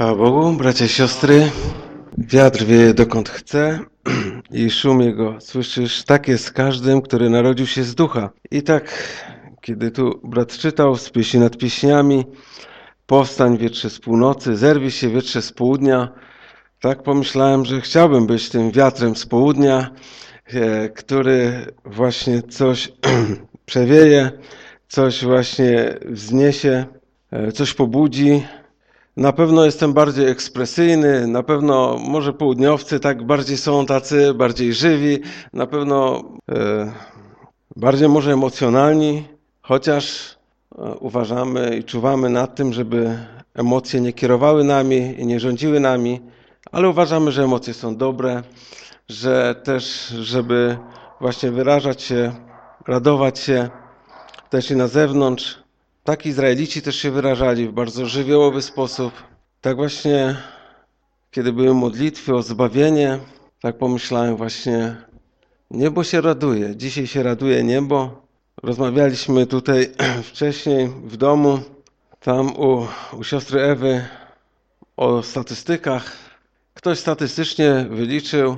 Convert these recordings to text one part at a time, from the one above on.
Chwała Bogu, bracia i siostry. Wiatr wieje dokąd chce i szum jego słyszysz. Tak jest z każdym, który narodził się z ducha. I tak, kiedy tu brat czytał z pieśni nad pieśniami, powstań wietrze z północy, zerwij się wietrze z południa, tak pomyślałem, że chciałbym być tym wiatrem z południa, e, który właśnie coś przewieje, coś właśnie wzniesie, e, coś pobudzi, na pewno jestem bardziej ekspresyjny, na pewno może południowcy tak bardziej są tacy, bardziej żywi, na pewno e, bardziej może emocjonalni, chociaż e, uważamy i czuwamy nad tym, żeby emocje nie kierowały nami i nie rządziły nami, ale uważamy, że emocje są dobre, że też, żeby właśnie wyrażać się, radować się też i na zewnątrz, tak Izraelici też się wyrażali w bardzo żywiołowy sposób. Tak właśnie, kiedy były modlitwy o zbawienie, tak pomyślałem właśnie, niebo się raduje. Dzisiaj się raduje niebo. Rozmawialiśmy tutaj wcześniej w domu, tam u, u siostry Ewy o statystykach. Ktoś statystycznie wyliczył,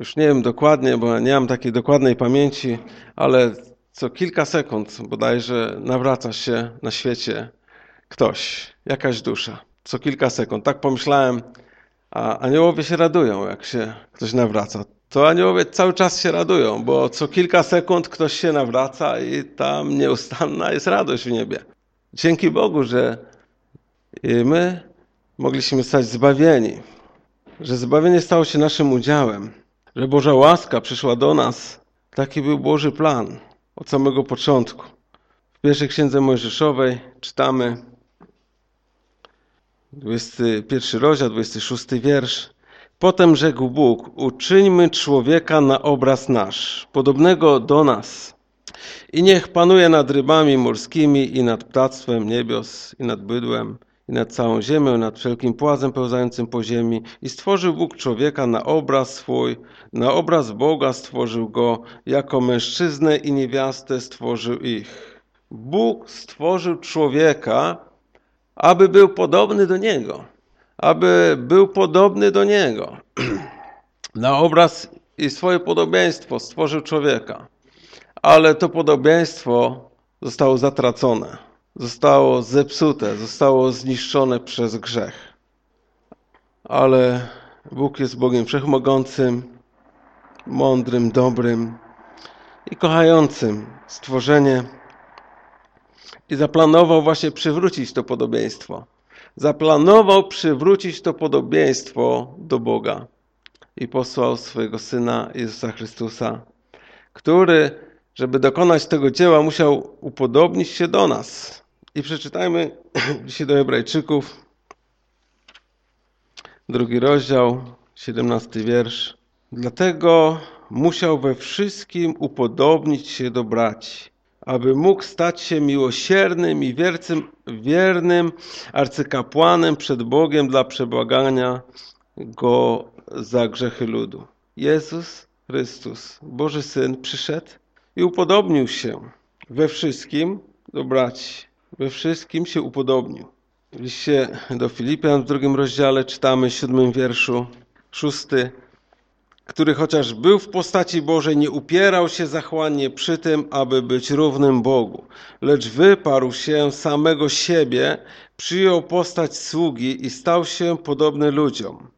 już nie wiem dokładnie, bo nie mam takiej dokładnej pamięci, ale co kilka sekund bodajże nawraca się na świecie ktoś, jakaś dusza. Co kilka sekund. Tak pomyślałem, a aniołowie się radują, jak się ktoś nawraca. To aniołowie cały czas się radują, bo co kilka sekund ktoś się nawraca i tam nieustanna jest radość w niebie. Dzięki Bogu, że my mogliśmy stać zbawieni, że zbawienie stało się naszym udziałem, że Boża łaska przyszła do nas. Taki był Boży plan od samego początku. W pierwszej księdze Mojżeszowej czytamy 21 rozdział, 26 wiersz. Potem rzekł Bóg, uczyńmy człowieka na obraz nasz, podobnego do nas. I niech panuje nad rybami morskimi i nad ptactwem niebios i nad bydłem i nad całą ziemią, nad wszelkim płazem pełzającym po ziemi. I stworzył Bóg człowieka na obraz swój, na obraz Boga stworzył go, jako mężczyznę i niewiastę stworzył ich. Bóg stworzył człowieka, aby był podobny do Niego. Aby był podobny do Niego. Na obraz i swoje podobieństwo stworzył człowieka. Ale to podobieństwo zostało zatracone zostało zepsute, zostało zniszczone przez grzech. Ale Bóg jest Bogiem wszechmogącym, mądrym, dobrym i kochającym stworzenie i zaplanował właśnie przywrócić to podobieństwo. Zaplanował przywrócić to podobieństwo do Boga i posłał swojego Syna Jezusa Chrystusa, który, żeby dokonać tego dzieła, musiał upodobnić się do nas, i przeczytajmy dzisiaj do Hebrajczyków, drugi rozdział, siedemnasty wiersz. Dlatego musiał we wszystkim upodobnić się do braci, aby mógł stać się miłosiernym i wiercym, wiernym arcykapłanem przed Bogiem dla przebłagania Go za grzechy ludu. Jezus Chrystus, Boży Syn, przyszedł i upodobnił się we wszystkim do braci we wszystkim się upodobnił. W liście do Filipian w drugim rozdziale czytamy siódmym wierszu, szósty, który chociaż był w postaci Bożej, nie upierał się zachłannie przy tym, aby być równym Bogu, lecz wyparł się samego siebie, przyjął postać sługi i stał się podobny ludziom.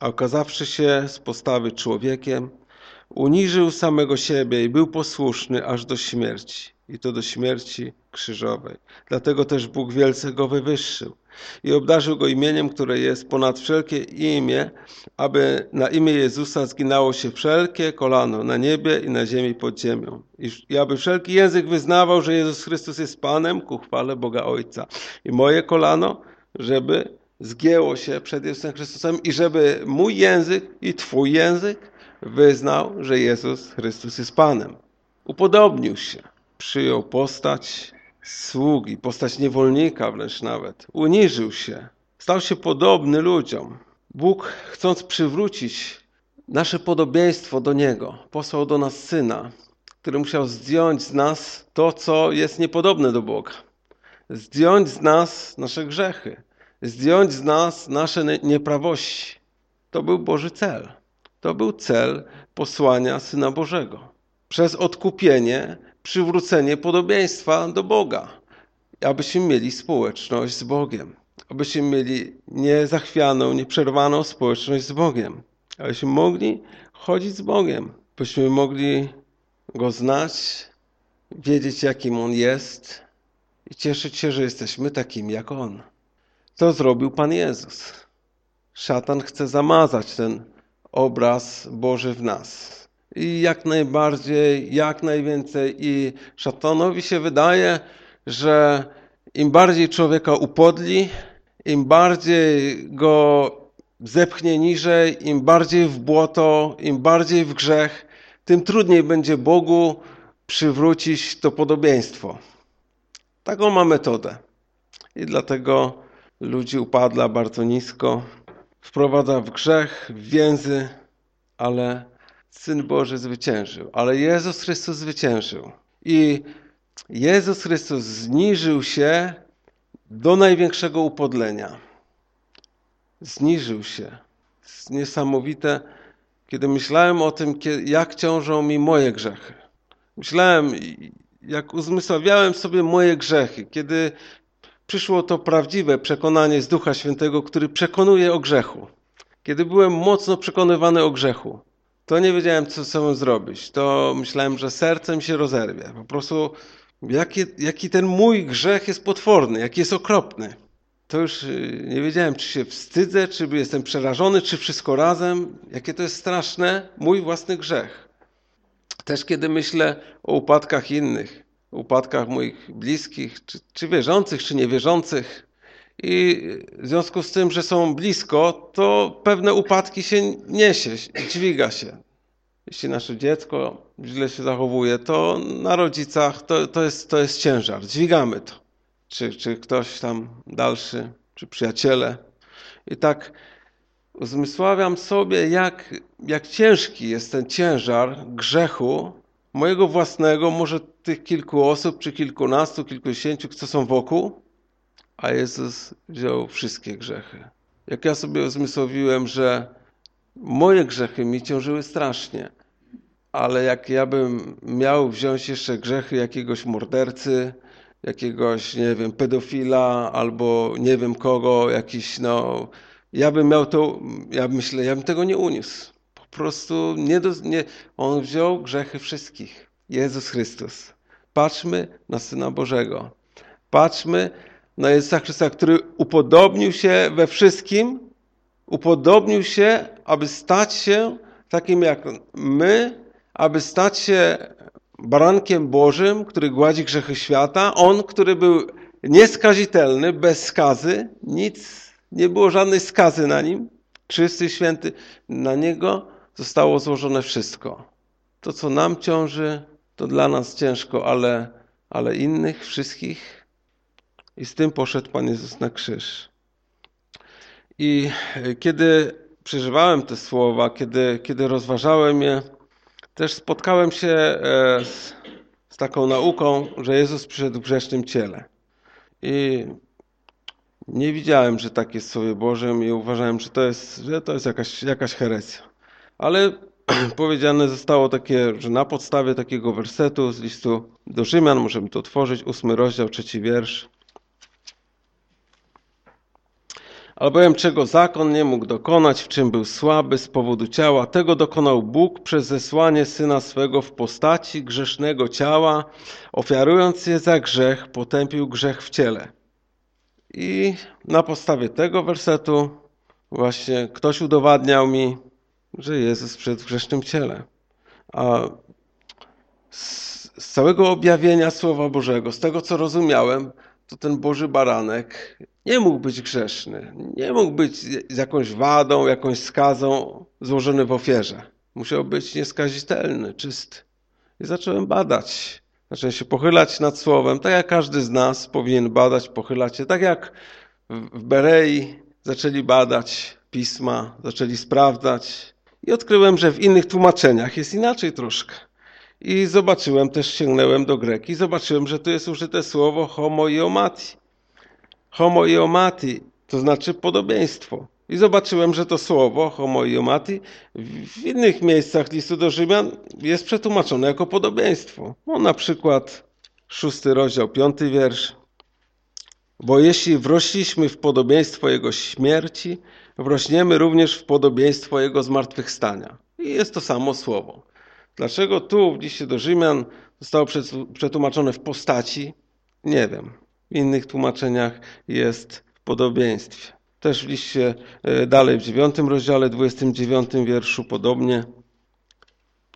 A okazawszy się z postawy człowiekiem, uniżył samego siebie i był posłuszny aż do śmierci i to do śmierci krzyżowej. Dlatego też Bóg wielce go wywyższył i obdarzył go imieniem, które jest ponad wszelkie imię, aby na imię Jezusa zginało się wszelkie kolano na niebie i na ziemi pod ziemią. I aby wszelki język wyznawał, że Jezus Chrystus jest Panem ku chwale Boga Ojca. I moje kolano, żeby zgięło się przed Jezusem Chrystusem i żeby mój język i Twój język wyznał, że Jezus Chrystus jest Panem. Upodobnił się przyjął postać sługi, postać niewolnika wręcz nawet. Uniżył się, stał się podobny ludziom. Bóg, chcąc przywrócić nasze podobieństwo do Niego, posłał do nas Syna, który musiał zdjąć z nas to, co jest niepodobne do Boga. Zdjąć z nas nasze grzechy. zdjąć z nas nasze nieprawości. To był Boży cel. To był cel posłania Syna Bożego. Przez odkupienie, przywrócenie podobieństwa do Boga, abyśmy mieli społeczność z Bogiem, abyśmy mieli niezachwianą, nieprzerwaną społeczność z Bogiem, abyśmy mogli chodzić z Bogiem, byśmy mogli Go znać, wiedzieć jakim On jest i cieszyć się, że jesteśmy takimi jak On. To zrobił Pan Jezus. Szatan chce zamazać ten obraz Boży w nas. I jak najbardziej, jak najwięcej. I szatanowi się wydaje, że im bardziej człowieka upodli, im bardziej go zepchnie niżej, im bardziej w błoto, im bardziej w grzech, tym trudniej będzie Bogu przywrócić to podobieństwo. Taką ma metodę. I dlatego ludzi upadla bardzo nisko, wprowadza w grzech, w więzy, ale Syn Boży zwyciężył. Ale Jezus Chrystus zwyciężył. I Jezus Chrystus zniżył się do największego upodlenia. Zniżył się. Jest niesamowite, kiedy myślałem o tym, jak ciążą mi moje grzechy. Myślałem, jak uzmysławiałem sobie moje grzechy, kiedy przyszło to prawdziwe przekonanie z Ducha Świętego, który przekonuje o grzechu. Kiedy byłem mocno przekonywany o grzechu, to nie wiedziałem, co ze zrobić. To myślałem, że sercem się rozerwie. Po prostu jaki, jaki ten mój grzech jest potworny, jaki jest okropny. To już y, nie wiedziałem, czy się wstydzę, czy jestem przerażony, czy wszystko razem. Jakie to jest straszne, mój własny grzech. Też kiedy myślę o upadkach innych, upadkach moich bliskich, czy, czy wierzących, czy niewierzących, i w związku z tym, że są blisko, to pewne upadki się niesie, dźwiga się. Jeśli nasze dziecko źle się zachowuje, to na rodzicach to, to, jest, to jest ciężar. Dźwigamy to. Czy, czy ktoś tam dalszy, czy przyjaciele. I tak uzmysławiam sobie, jak, jak ciężki jest ten ciężar grzechu mojego własnego, może tych kilku osób, czy kilkunastu, kilkudziesięciu, co są wokół, a Jezus wziął wszystkie grzechy. Jak ja sobie uzmysłowiłem, że moje grzechy mi ciążyły strasznie, ale jak ja bym miał wziąć jeszcze grzechy jakiegoś mordercy, jakiegoś, nie wiem, pedofila albo nie wiem kogo, jakiś, no, ja bym miał to, ja myślę, ja bym tego nie uniósł. Po prostu nie, do, nie on wziął grzechy wszystkich. Jezus Chrystus. Patrzmy na Syna Bożego. Patrzmy na Jezusa Chrystusa, który upodobnił się we wszystkim, upodobnił się, aby stać się takim jak my, aby stać się barankiem Bożym, który gładzi grzechy świata. On, który był nieskazitelny, bez skazy, nic, nie było żadnej skazy na nim, czysty, święty. Na niego zostało złożone wszystko. To, co nam ciąży, to dla nas ciężko, ale, ale innych, wszystkich i z tym poszedł Pan Jezus na krzyż. I kiedy przeżywałem te słowa, kiedy, kiedy rozważałem je, też spotkałem się e, z, z taką nauką, że Jezus przyszedł w grzesznym ciele. I nie widziałem, że tak jest w Słowie Bożym i uważałem, że to jest, że to jest jakaś, jakaś herezja. Ale powiedziane zostało takie, że na podstawie takiego wersetu z listu do Rzymian, możemy to otworzyć, ósmy rozdział, trzeci wiersz. Albowiem czego zakon nie mógł dokonać, w czym był słaby z powodu ciała, tego dokonał Bóg przez zesłanie Syna swego w postaci grzesznego ciała, ofiarując je za grzech, potępił grzech w ciele. I na podstawie tego wersetu właśnie ktoś udowadniał mi, że Jezus przed grzesznym ciele. A z całego objawienia Słowa Bożego, z tego co rozumiałem, to ten Boży Baranek nie mógł być grzeszny. Nie mógł być z jakąś wadą, jakąś skazą złożony w ofierze. Musiał być nieskazitelny, czysty. I zacząłem badać. Zacząłem się pochylać nad słowem, tak jak każdy z nas powinien badać, pochylać się. Tak jak w Berei zaczęli badać pisma, zaczęli sprawdzać. I odkryłem, że w innych tłumaczeniach jest inaczej troszkę. I zobaczyłem, też sięgnąłem do Greki, zobaczyłem, że tu jest użyte słowo homoiomati. Homoiomati to znaczy podobieństwo. I zobaczyłem, że to słowo homoiomati w innych miejscach listu do Rzymian jest przetłumaczone jako podobieństwo. No, na przykład szósty rozdział, piąty wiersz. Bo jeśli wrośliśmy w podobieństwo Jego śmierci, wrośniemy również w podobieństwo Jego zmartwychwstania. I jest to samo słowo. Dlaczego tu w liście do Rzymian zostało przetłumaczone w postaci? Nie wiem. W innych tłumaczeniach jest w podobieństwie. Też w liście e, dalej w dziewiątym rozdziale, 29 wierszu podobnie.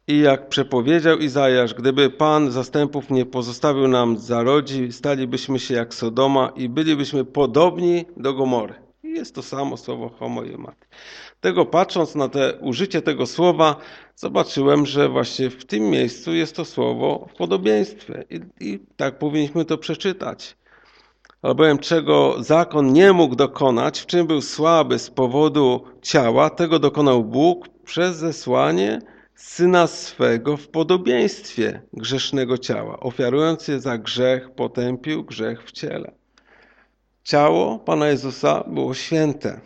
I jak przepowiedział Izajasz, gdyby Pan zastępów nie pozostawił nam zarodzi, stalibyśmy się jak Sodoma i bylibyśmy podobni do Gomory. I jest to samo słowo homo i mat. Tego patrząc na te użycie tego słowa, zobaczyłem, że właśnie w tym miejscu jest to słowo w podobieństwie. I, i tak powinniśmy to przeczytać. Albowiem czego zakon nie mógł dokonać, w czym był słaby z powodu ciała, tego dokonał Bóg przez zesłanie Syna swego w podobieństwie grzesznego ciała. Ofiarując je za grzech, potępił grzech w ciele. Ciało Pana Jezusa było święte,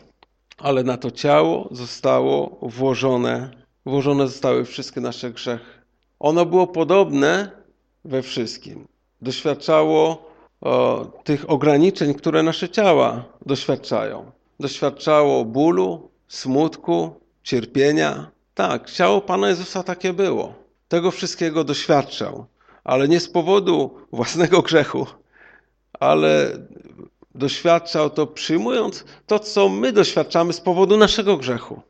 ale na to ciało zostało włożone, włożone zostały wszystkie nasze grzechy. Ono było podobne we wszystkim. Doświadczało o, tych ograniczeń, które nasze ciała doświadczają. Doświadczało bólu, smutku, cierpienia. Tak, ciało Pana Jezusa takie było. Tego wszystkiego doświadczał, ale nie z powodu własnego grzechu, ale doświadczał to przyjmując to, co my doświadczamy z powodu naszego grzechu.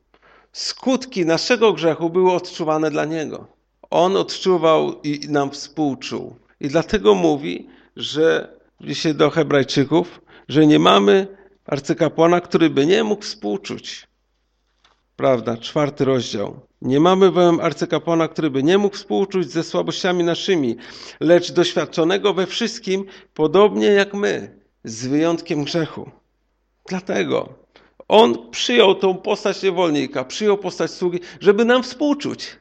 Skutki naszego grzechu były odczuwane dla Niego. On odczuwał i nam współczuł. I dlatego mówi, że się do Hebrajczyków, że nie mamy arcykapłana, który by nie mógł współczuć. Prawda, czwarty rozdział. Nie mamy bowiem arcykapłana, który by nie mógł współczuć ze słabościami naszymi, lecz doświadczonego we wszystkim, podobnie jak my, z wyjątkiem grzechu. Dlatego on przyjął tą postać niewolnika, przyjął postać sługi, żeby nam współczuć.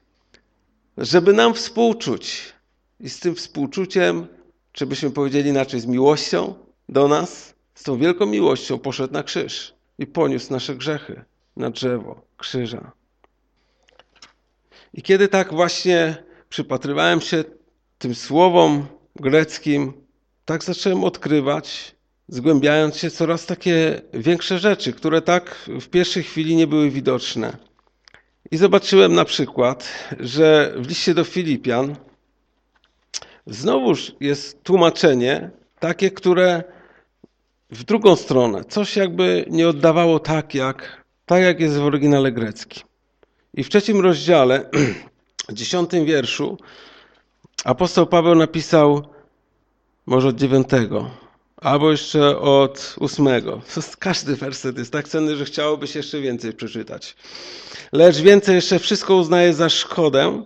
Żeby nam współczuć. I z tym współczuciem czy byśmy powiedzieli inaczej, z miłością do nas, z tą wielką miłością poszedł na krzyż i poniósł nasze grzechy na drzewo krzyża. I kiedy tak właśnie przypatrywałem się tym słowom greckim, tak zacząłem odkrywać, zgłębiając się coraz takie większe rzeczy, które tak w pierwszej chwili nie były widoczne. I zobaczyłem na przykład, że w liście do Filipian Znowuż jest tłumaczenie takie, które w drugą stronę, coś jakby nie oddawało tak jak, tak jak jest w oryginale greckim. I w trzecim rozdziale, dziesiątym wierszu, apostoł Paweł napisał może od dziewiątego, albo jeszcze od ósmego. Każdy werset jest tak cenny, że chciałoby się jeszcze więcej przeczytać. Lecz więcej jeszcze wszystko uznaje za szkodę,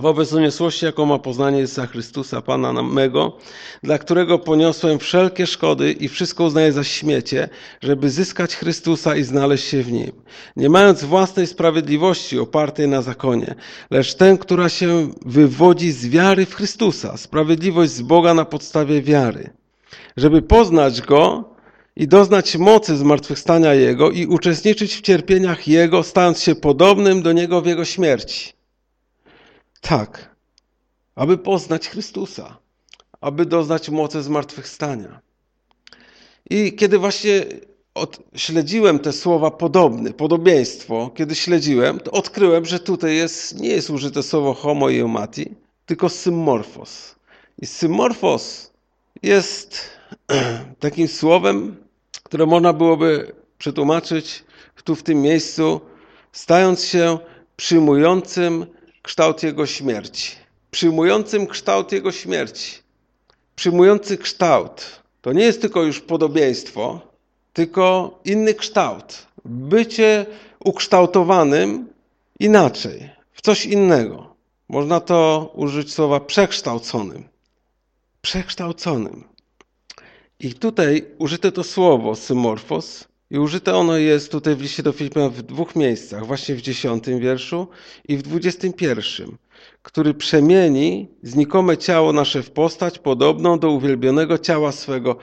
wobec uniosłości, jaką ma poznanie Jezusa Chrystusa, Pana mego, dla którego poniosłem wszelkie szkody i wszystko uznaję za śmiecie, żeby zyskać Chrystusa i znaleźć się w Nim. Nie mając własnej sprawiedliwości opartej na zakonie, lecz tę, która się wywodzi z wiary w Chrystusa, sprawiedliwość z Boga na podstawie wiary. Żeby poznać Go i doznać mocy zmartwychwstania Jego i uczestniczyć w cierpieniach Jego, stając się podobnym do Niego w Jego śmierci tak, aby poznać Chrystusa, aby doznać mocy zmartwychwstania. I kiedy właśnie od, śledziłem te słowa podobny, podobieństwo, kiedy śledziłem, to odkryłem, że tutaj jest, nie jest użyte słowo homo i tylko symmorfos. I symmorfos jest takim słowem, które można byłoby przetłumaczyć tu w tym miejscu, stając się przyjmującym kształt Jego śmierci. Przyjmującym kształt Jego śmierci. Przyjmujący kształt to nie jest tylko już podobieństwo, tylko inny kształt. Bycie ukształtowanym inaczej, w coś innego. Można to użyć słowa przekształconym. Przekształconym. I tutaj użyte to słowo symorfos i użyte ono jest tutaj w liście do Filipian w dwóch miejscach, właśnie w dziesiątym wierszu i w dwudziestym pierwszym, który przemieni znikome ciało nasze w postać podobną do uwielbionego ciała swego,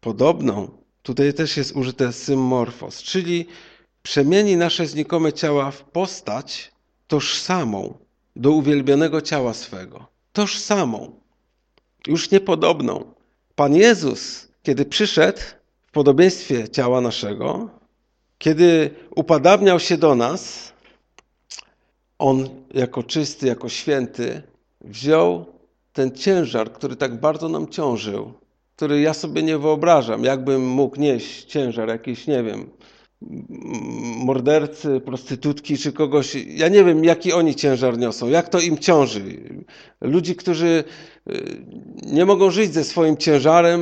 podobną. Tutaj też jest użyte symmorfos, czyli przemieni nasze znikome ciała w postać tożsamą do uwielbionego ciała swego. Tożsamą, już niepodobną. Pan Jezus, kiedy przyszedł w podobieństwie ciała naszego, kiedy upadabniał się do nas, On jako czysty, jako święty wziął ten ciężar, który tak bardzo nam ciążył, który ja sobie nie wyobrażam, jakbym mógł nieść ciężar jakiś, nie wiem, mordercy, prostytutki czy kogoś. Ja nie wiem, jaki oni ciężar niosą, jak to im ciąży. Ludzi, którzy y, nie mogą żyć ze swoim ciężarem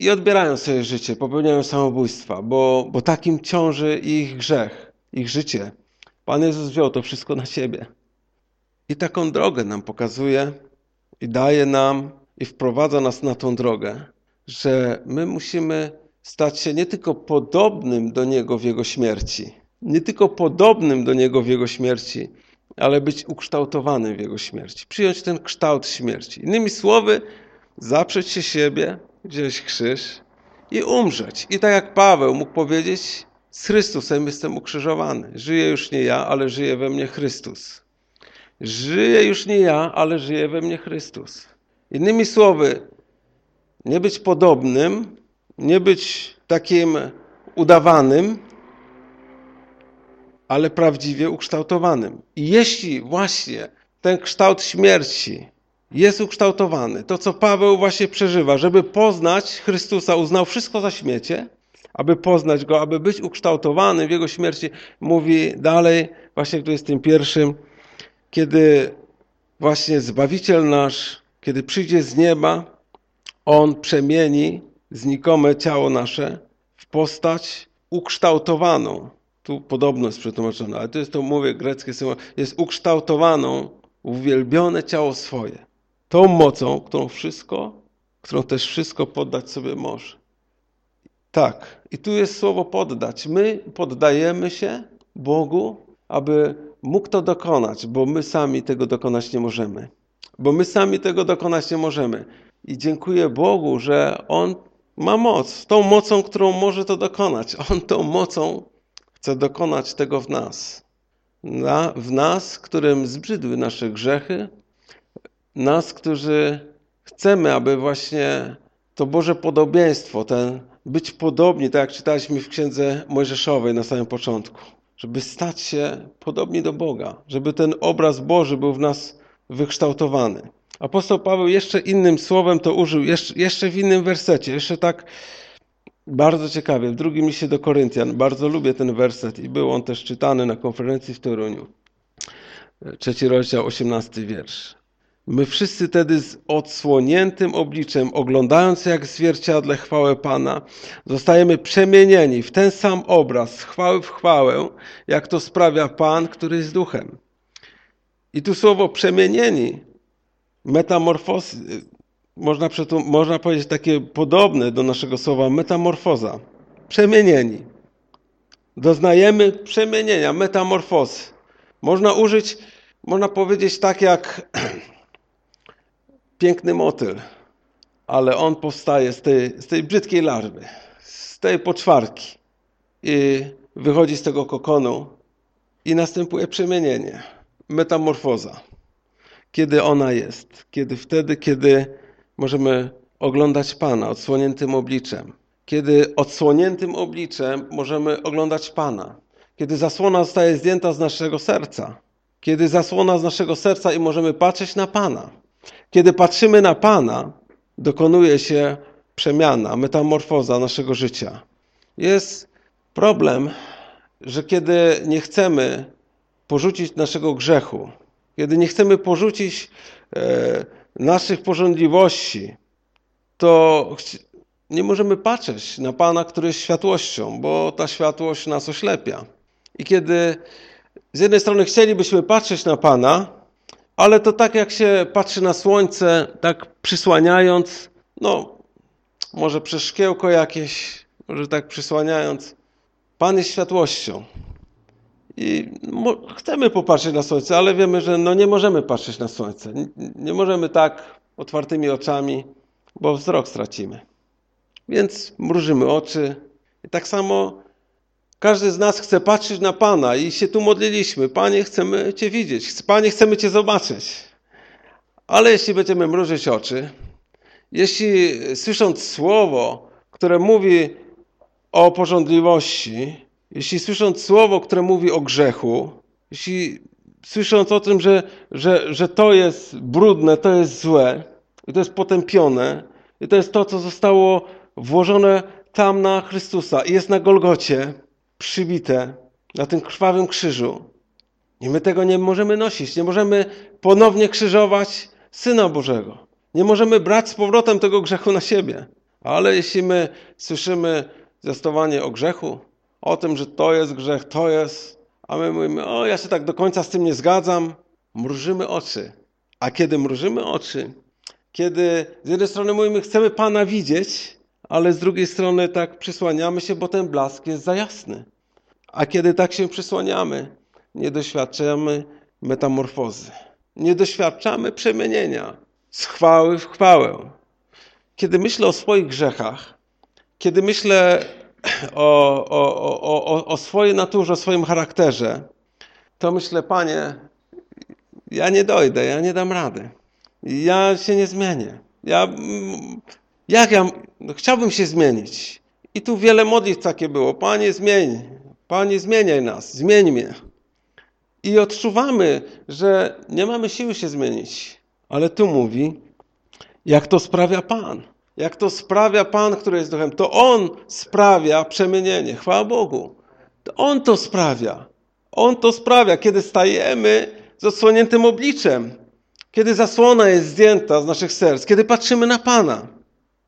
i, odbierają sobie życie, popełniają samobójstwa, bo, bo takim ciąży ich grzech, ich życie. Pan Jezus wziął to wszystko na siebie. I taką drogę nam pokazuje i daje nam i wprowadza nas na tą drogę, że my musimy stać się nie tylko podobnym do Niego w Jego śmierci, nie tylko podobnym do Niego w Jego śmierci, ale być ukształtowanym w Jego śmierci, przyjąć ten kształt śmierci. Innymi słowy, zaprzeć się siebie, wziąć krzyż i umrzeć. I tak jak Paweł mógł powiedzieć, z Chrystusem jestem ukrzyżowany. Żyję już nie ja, ale żyje we mnie Chrystus. Żyję już nie ja, ale żyje we mnie Chrystus. Innymi słowy, nie być podobnym, nie być takim udawanym, ale prawdziwie ukształtowanym. I jeśli właśnie ten kształt śmierci jest ukształtowany, to co Paweł właśnie przeżywa, żeby poznać Chrystusa, uznał wszystko za śmiecie, aby poznać Go, aby być ukształtowany w Jego śmierci, mówi dalej, właśnie w 21, kiedy właśnie Zbawiciel nasz, kiedy przyjdzie z nieba, On przemieni znikome ciało nasze w postać ukształtowaną. Tu podobno jest przetłumaczone, ale to jest to, mówię, greckie słowo, jest ukształtowaną, uwielbione ciało swoje. Tą mocą, którą wszystko, którą też wszystko poddać sobie może. Tak, i tu jest słowo poddać. My poddajemy się Bogu, aby mógł to dokonać, bo my sami tego dokonać nie możemy. Bo my sami tego dokonać nie możemy. I dziękuję Bogu, że On ma moc, tą mocą, którą może to dokonać. On tą mocą chce dokonać tego w nas. Na, w nas, którym zbrzydły nasze grzechy, nas, którzy chcemy, aby właśnie to Boże podobieństwo, ten być podobni, tak jak czytaliśmy w Księdze Mojżeszowej na samym początku, żeby stać się podobni do Boga, żeby ten obraz Boży był w nas wykształtowany. Apostoł Paweł jeszcze innym słowem to użył, jeszcze, jeszcze w innym wersecie, jeszcze tak bardzo ciekawie, w drugim liście do Koryntian. Bardzo lubię ten werset i był on też czytany na konferencji w Toruniu. Trzeci rozdział, osiemnasty wiersz. My wszyscy tedy z odsłoniętym obliczem, oglądając jak w zwierciadle chwałę Pana, zostajemy przemienieni w ten sam obraz, z chwały w chwałę, jak to sprawia Pan, który jest duchem. I tu słowo przemienieni metamorfozy, można, można powiedzieć takie podobne do naszego słowa metamorfoza. Przemienieni. Doznajemy przemienienia, metamorfozy. Można użyć, można powiedzieć tak jak piękny motyl, ale on powstaje z tej, z tej brzydkiej larwy, z tej poczwarki i wychodzi z tego kokonu i następuje przemienienie, metamorfoza kiedy ona jest. Kiedy wtedy, kiedy możemy oglądać Pana odsłoniętym obliczem. Kiedy odsłoniętym obliczem możemy oglądać Pana. Kiedy zasłona zostaje zdjęta z naszego serca. Kiedy zasłona z naszego serca i możemy patrzeć na Pana. Kiedy patrzymy na Pana, dokonuje się przemiana, metamorfoza naszego życia. Jest problem, że kiedy nie chcemy porzucić naszego grzechu, kiedy nie chcemy porzucić e, naszych porządliwości, to nie możemy patrzeć na Pana, który jest światłością, bo ta światłość nas oślepia. I kiedy z jednej strony chcielibyśmy patrzeć na Pana, ale to tak jak się patrzy na słońce, tak przysłaniając, no może przez szkiełko jakieś, może tak przysłaniając. Pan jest światłością. I chcemy popatrzeć na słońce, ale wiemy, że no nie możemy patrzeć na słońce. Nie możemy tak otwartymi oczami, bo wzrok stracimy. Więc mrużymy oczy I tak samo każdy z nas chce patrzeć na Pana i się tu modliliśmy. Panie, chcemy Cię widzieć. Panie, chcemy Cię zobaczyć. Ale jeśli będziemy mrużyć oczy, jeśli słysząc słowo, które mówi o porządliwości, jeśli słysząc słowo, które mówi o grzechu, jeśli słysząc o tym, że, że, że to jest brudne, to jest złe i to jest potępione i to jest to, co zostało włożone tam na Chrystusa i jest na Golgocie przybite na tym krwawym krzyżu. I my tego nie możemy nosić, nie możemy ponownie krzyżować Syna Bożego. Nie możemy brać z powrotem tego grzechu na siebie. Ale jeśli my słyszymy zwiastowanie o grzechu, o tym, że to jest grzech, to jest, a my mówimy, o ja się tak do końca z tym nie zgadzam, mrużymy oczy. A kiedy mrużymy oczy, kiedy z jednej strony mówimy, chcemy Pana widzieć, ale z drugiej strony tak przysłaniamy się, bo ten blask jest za jasny. A kiedy tak się przysłaniamy, nie doświadczamy metamorfozy. Nie doświadczamy przemienienia z chwały w chwałę. Kiedy myślę o swoich grzechach, kiedy myślę o, o, o, o, swojej naturze, o swoim charakterze, to myślę, Panie, ja nie dojdę, ja nie dam rady. Ja się nie zmienię. Ja, jak ja, no, chciałbym się zmienić. I tu wiele modlitw takie było. Panie, zmień. Panie, zmieniaj nas. Zmień mnie. I odczuwamy, że nie mamy siły się zmienić. Ale tu mówi, jak to sprawia Pan. Jak to sprawia Pan, który jest duchem. To On sprawia przemienienie. Chwała Bogu. To On to sprawia. On to sprawia, kiedy stajemy z odsłoniętym obliczem. Kiedy zasłona jest zdjęta z naszych serc. Kiedy patrzymy na Pana.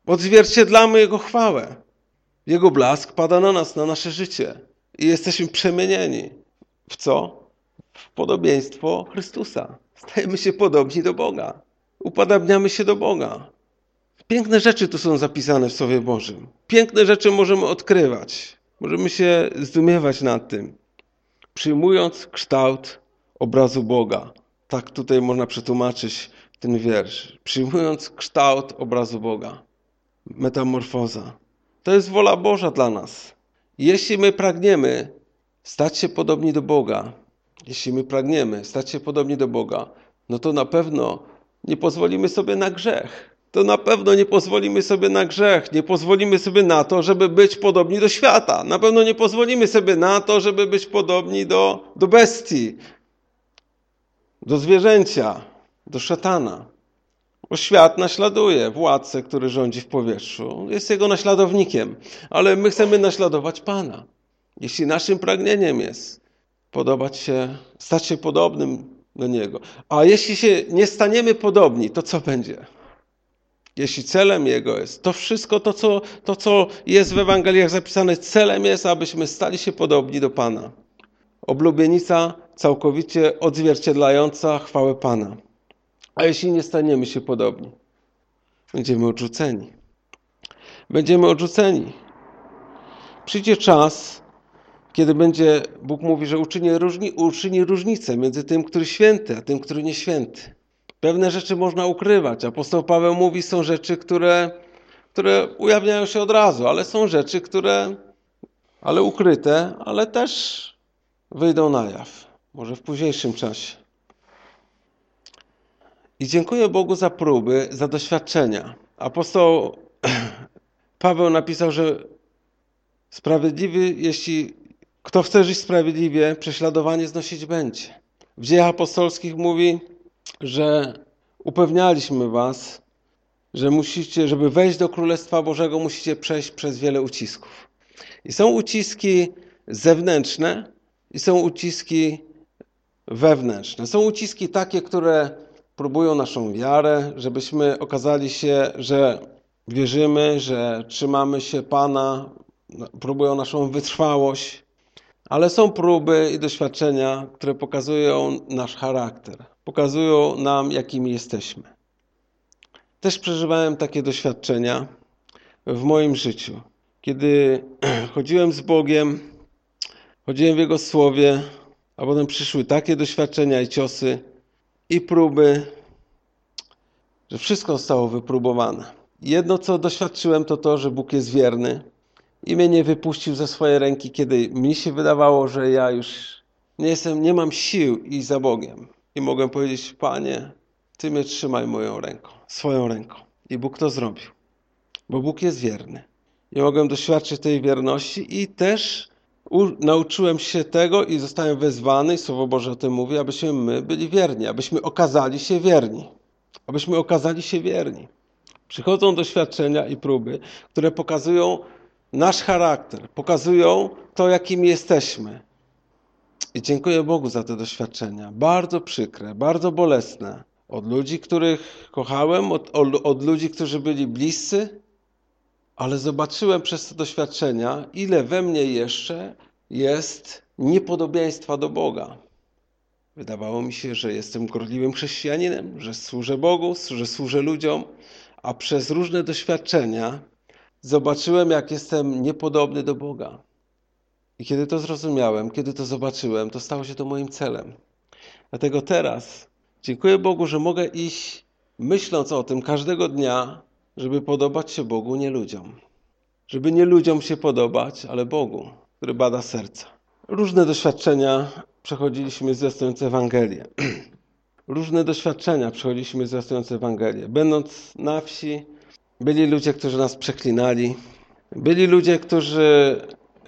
Odzwierciedlamy Jego chwałę. Jego blask pada na nas, na nasze życie. I jesteśmy przemienieni. W co? W podobieństwo Chrystusa. Stajemy się podobni do Boga. Upadabniamy się do Boga. Piękne rzeczy tu są zapisane w Słowie Bożym. Piękne rzeczy możemy odkrywać. Możemy się zdumiewać nad tym. Przyjmując kształt obrazu Boga. Tak tutaj można przetłumaczyć ten wiersz. Przyjmując kształt obrazu Boga. Metamorfoza. To jest wola Boża dla nas. Jeśli my pragniemy stać się podobni do Boga, jeśli my pragniemy stać się podobni do Boga, no to na pewno nie pozwolimy sobie na grzech. To na pewno nie pozwolimy sobie na grzech, nie pozwolimy sobie na to, żeby być podobni do świata. Na pewno nie pozwolimy sobie na to, żeby być podobni do, do bestii, do zwierzęcia, do szatana. Bo świat naśladuje władcę, który rządzi w powietrzu. Jest jego naśladownikiem, ale my chcemy naśladować Pana. Jeśli naszym pragnieniem jest podobać się, stać się podobnym do Niego. A jeśli się nie staniemy podobni, to co będzie? Jeśli celem Jego jest to wszystko, to co, to co jest w Ewangeliach zapisane, celem jest, abyśmy stali się podobni do Pana. Oblubienica całkowicie odzwierciedlająca chwałę Pana. A jeśli nie staniemy się podobni, będziemy odrzuceni. Będziemy odrzuceni. Przyjdzie czas, kiedy będzie, Bóg mówi, że uczyni, różni, uczyni różnicę między tym, który święty, a tym, który nieświęty. Pewne rzeczy można ukrywać. Apostoł Paweł mówi, są rzeczy, które, które ujawniają się od razu, ale są rzeczy, które, ale ukryte, ale też wyjdą na jaw. Może w późniejszym czasie. I dziękuję Bogu za próby, za doświadczenia. Apostoł Paweł napisał, że sprawiedliwy, jeśli kto chce żyć sprawiedliwie, prześladowanie znosić będzie. W dziejach apostolskich mówi, że upewnialiśmy was, że musicie, żeby wejść do Królestwa Bożego, musicie przejść przez wiele ucisków. I są uciski zewnętrzne i są uciski wewnętrzne. Są uciski takie, które próbują naszą wiarę, żebyśmy okazali się, że wierzymy, że trzymamy się Pana, próbują naszą wytrwałość, ale są próby i doświadczenia, które pokazują nasz charakter, pokazują nam, jakimi jesteśmy. Też przeżywałem takie doświadczenia w moim życiu. Kiedy chodziłem z Bogiem, chodziłem w Jego Słowie, a potem przyszły takie doświadczenia i ciosy, i próby, że wszystko zostało wypróbowane. Jedno, co doświadczyłem, to to, że Bóg jest wierny i mnie nie wypuścił ze swojej ręki, kiedy mi się wydawało, że ja już nie jestem, nie mam sił iść za Bogiem. I mogłem powiedzieć, Panie, Ty mnie trzymaj moją ręką, swoją ręką. I Bóg to zrobił, bo Bóg jest wierny. I mogłem doświadczyć tej wierności i też nauczyłem się tego i zostałem wezwany, i Słowo Boże o tym mówi, abyśmy my byli wierni, abyśmy okazali się wierni. Abyśmy okazali się wierni. Przychodzą doświadczenia i próby, które pokazują nasz charakter, pokazują to, jakim jesteśmy. I dziękuję Bogu za te doświadczenia. Bardzo przykre, bardzo bolesne. Od ludzi, których kochałem, od, od, od ludzi, którzy byli bliscy, ale zobaczyłem przez te doświadczenia, ile we mnie jeszcze jest niepodobieństwa do Boga. Wydawało mi się, że jestem gorliwym chrześcijaninem, że służę Bogu, że służę ludziom, a przez różne doświadczenia zobaczyłem, jak jestem niepodobny do Boga. I kiedy to zrozumiałem, kiedy to zobaczyłem, to stało się to moim celem. Dlatego teraz dziękuję Bogu, że mogę iść myśląc o tym każdego dnia, żeby podobać się Bogu, nie ludziom. Żeby nie ludziom się podobać, ale Bogu, który bada serca. Różne doświadczenia przechodziliśmy zwiastując Ewangelię. Różne doświadczenia przechodziliśmy zwiastując Ewangelię. Będąc na wsi, byli ludzie, którzy nas przeklinali. Byli ludzie, którzy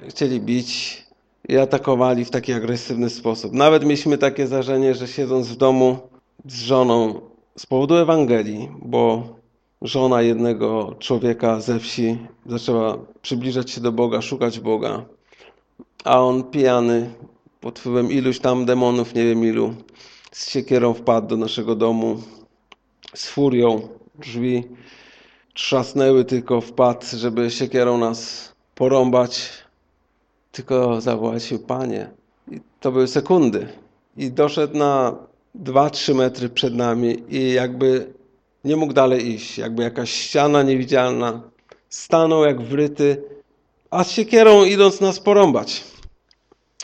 chcieli bić i atakowali w taki agresywny sposób. Nawet mieliśmy takie zdarzenie, że siedząc w domu z żoną z powodu Ewangelii, bo żona jednego człowieka ze wsi zaczęła przybliżać się do Boga, szukać Boga, a on pijany pod wpływem iluś tam demonów, nie wiem ilu, z siekierą wpadł do naszego domu, z furią drzwi trzasnęły, tylko wpadł, żeby siekierą nas porąbać, tylko zawołać Panie. I to były sekundy. I doszedł na 2-3 metry przed nami i jakby nie mógł dalej iść. Jakby jakaś ściana niewidzialna. Stanął jak wryty, a z siekierą idąc nas porąbać.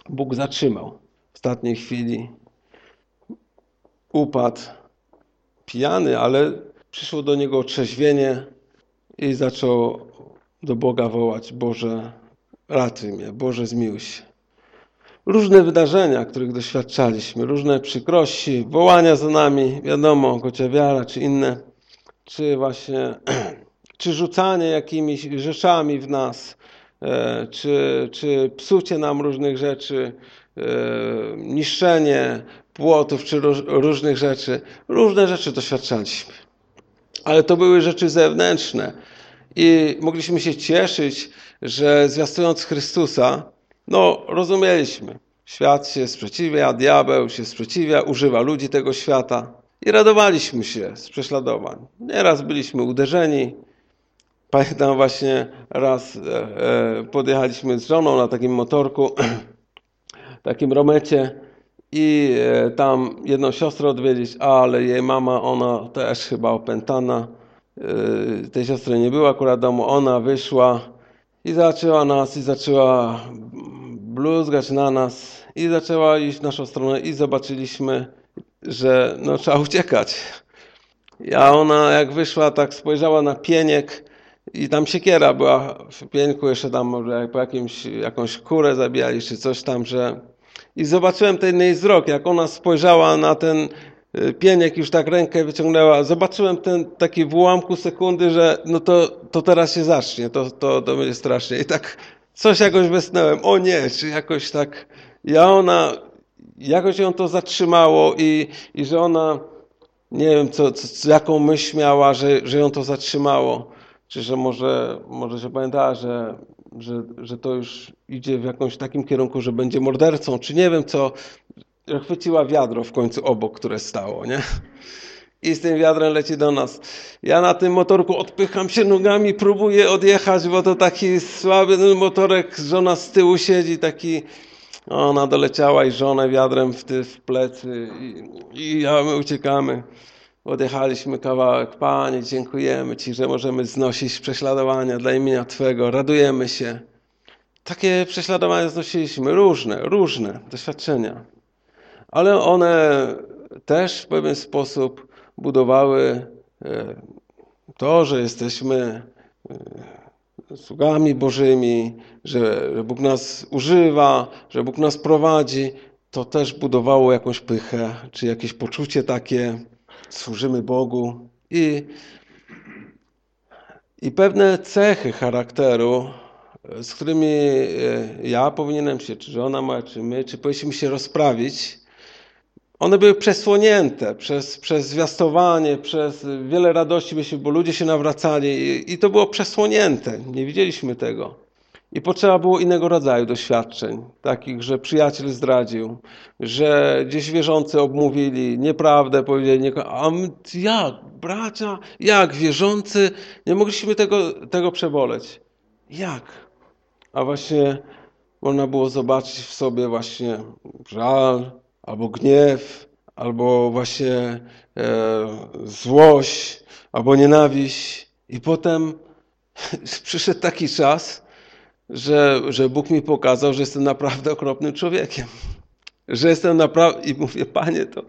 Bóg zatrzymał. W ostatniej chwili upadł pijany, ale przyszło do niego otrzeźwienie i zaczął do Boga wołać, Boże, ratuj mnie, Boże, zmiłuj się. Różne wydarzenia, których doświadczaliśmy, różne przykrości, wołania za nami, wiadomo, kociowiara czy inne, czy właśnie, czy rzucanie jakimiś rzeczami w nas, e, czy, czy psucie nam różnych rzeczy, e, niszczenie płotów, czy różnych rzeczy. Różne rzeczy doświadczaliśmy. Ale to były rzeczy zewnętrzne. I mogliśmy się cieszyć, że zwiastując Chrystusa, no rozumieliśmy. Świat się sprzeciwia, diabeł się sprzeciwia, używa ludzi tego świata. I radowaliśmy się z prześladowań. Nieraz byliśmy uderzeni. Pamiętam właśnie raz e, e, podjechaliśmy z żoną na takim motorku, takim romecie i e, tam jedną siostrę odwiedzić, ale jej mama, ona też chyba opętana. Tej siostry nie było akurat domu, ona wyszła i zaczęła nas, i zaczęła bluzgać na nas, i zaczęła iść w naszą stronę i zobaczyliśmy, że no, trzeba uciekać. A ona jak wyszła, tak spojrzała na pieniek i tam siekiera była w pieńku, jeszcze tam może po jakimś, jakąś kurę zabijali czy coś tam, że... I zobaczyłem ten jej wzrok, jak ona spojrzała na ten pieniek, już tak rękę wyciągnęła. Zobaczyłem ten taki w ułamku sekundy, że no to, to teraz się zacznie, to, to, to będzie strasznie. I tak coś jakoś wesnąłem, o nie, czy jakoś tak... Ja ona jakoś ją to zatrzymało i, i że ona, nie wiem, co, co, jaką myśl miała, że, że ją to zatrzymało. Czy że może, może się pamiętała, że, że, że to już idzie w jakimś takim kierunku, że będzie mordercą, czy nie wiem co. Chwyciła wiadro w końcu obok, które stało, nie? I z tym wiadrem leci do nas. Ja na tym motorku odpycham się nogami, próbuję odjechać, bo to taki słaby motorek, żona z tyłu siedzi, taki ona doleciała i żonę wiadrem w, ty, w plecy i, i ja, my uciekamy. Odjechaliśmy kawałek. Panie, dziękujemy Ci, że możemy znosić prześladowania dla imienia Twego. Radujemy się. Takie prześladowania znosiliśmy, różne, różne doświadczenia. Ale one też w pewien sposób budowały e, to, że jesteśmy e, sługami Bożymi, że, Bóg nas używa, że Bóg nas prowadzi, to też budowało jakąś pychę, czy jakieś poczucie takie, służymy Bogu. I, i pewne cechy charakteru, z którymi e, ja powinienem się, czy żona moja, czy my, czy powinniśmy się rozprawić, one były przesłonięte przez, przez zwiastowanie, przez wiele radości, bo ludzie się nawracali i, i to było przesłonięte. Nie widzieliśmy tego. I potrzeba było innego rodzaju doświadczeń, takich, że przyjaciel zdradził, że gdzieś wierzący obmówili nieprawdę, powiedzieli, nie, a my, jak, bracia, jak, wierzący, nie mogliśmy tego, tego przeboleć. Jak? A właśnie można było zobaczyć w sobie właśnie żal, albo gniew, albo właśnie e, złość, albo nienawiść. I potem przyszedł taki czas, że, że Bóg mi pokazał, że jestem naprawdę okropnym człowiekiem. Że jestem naprawdę... I mówię, Panie, to,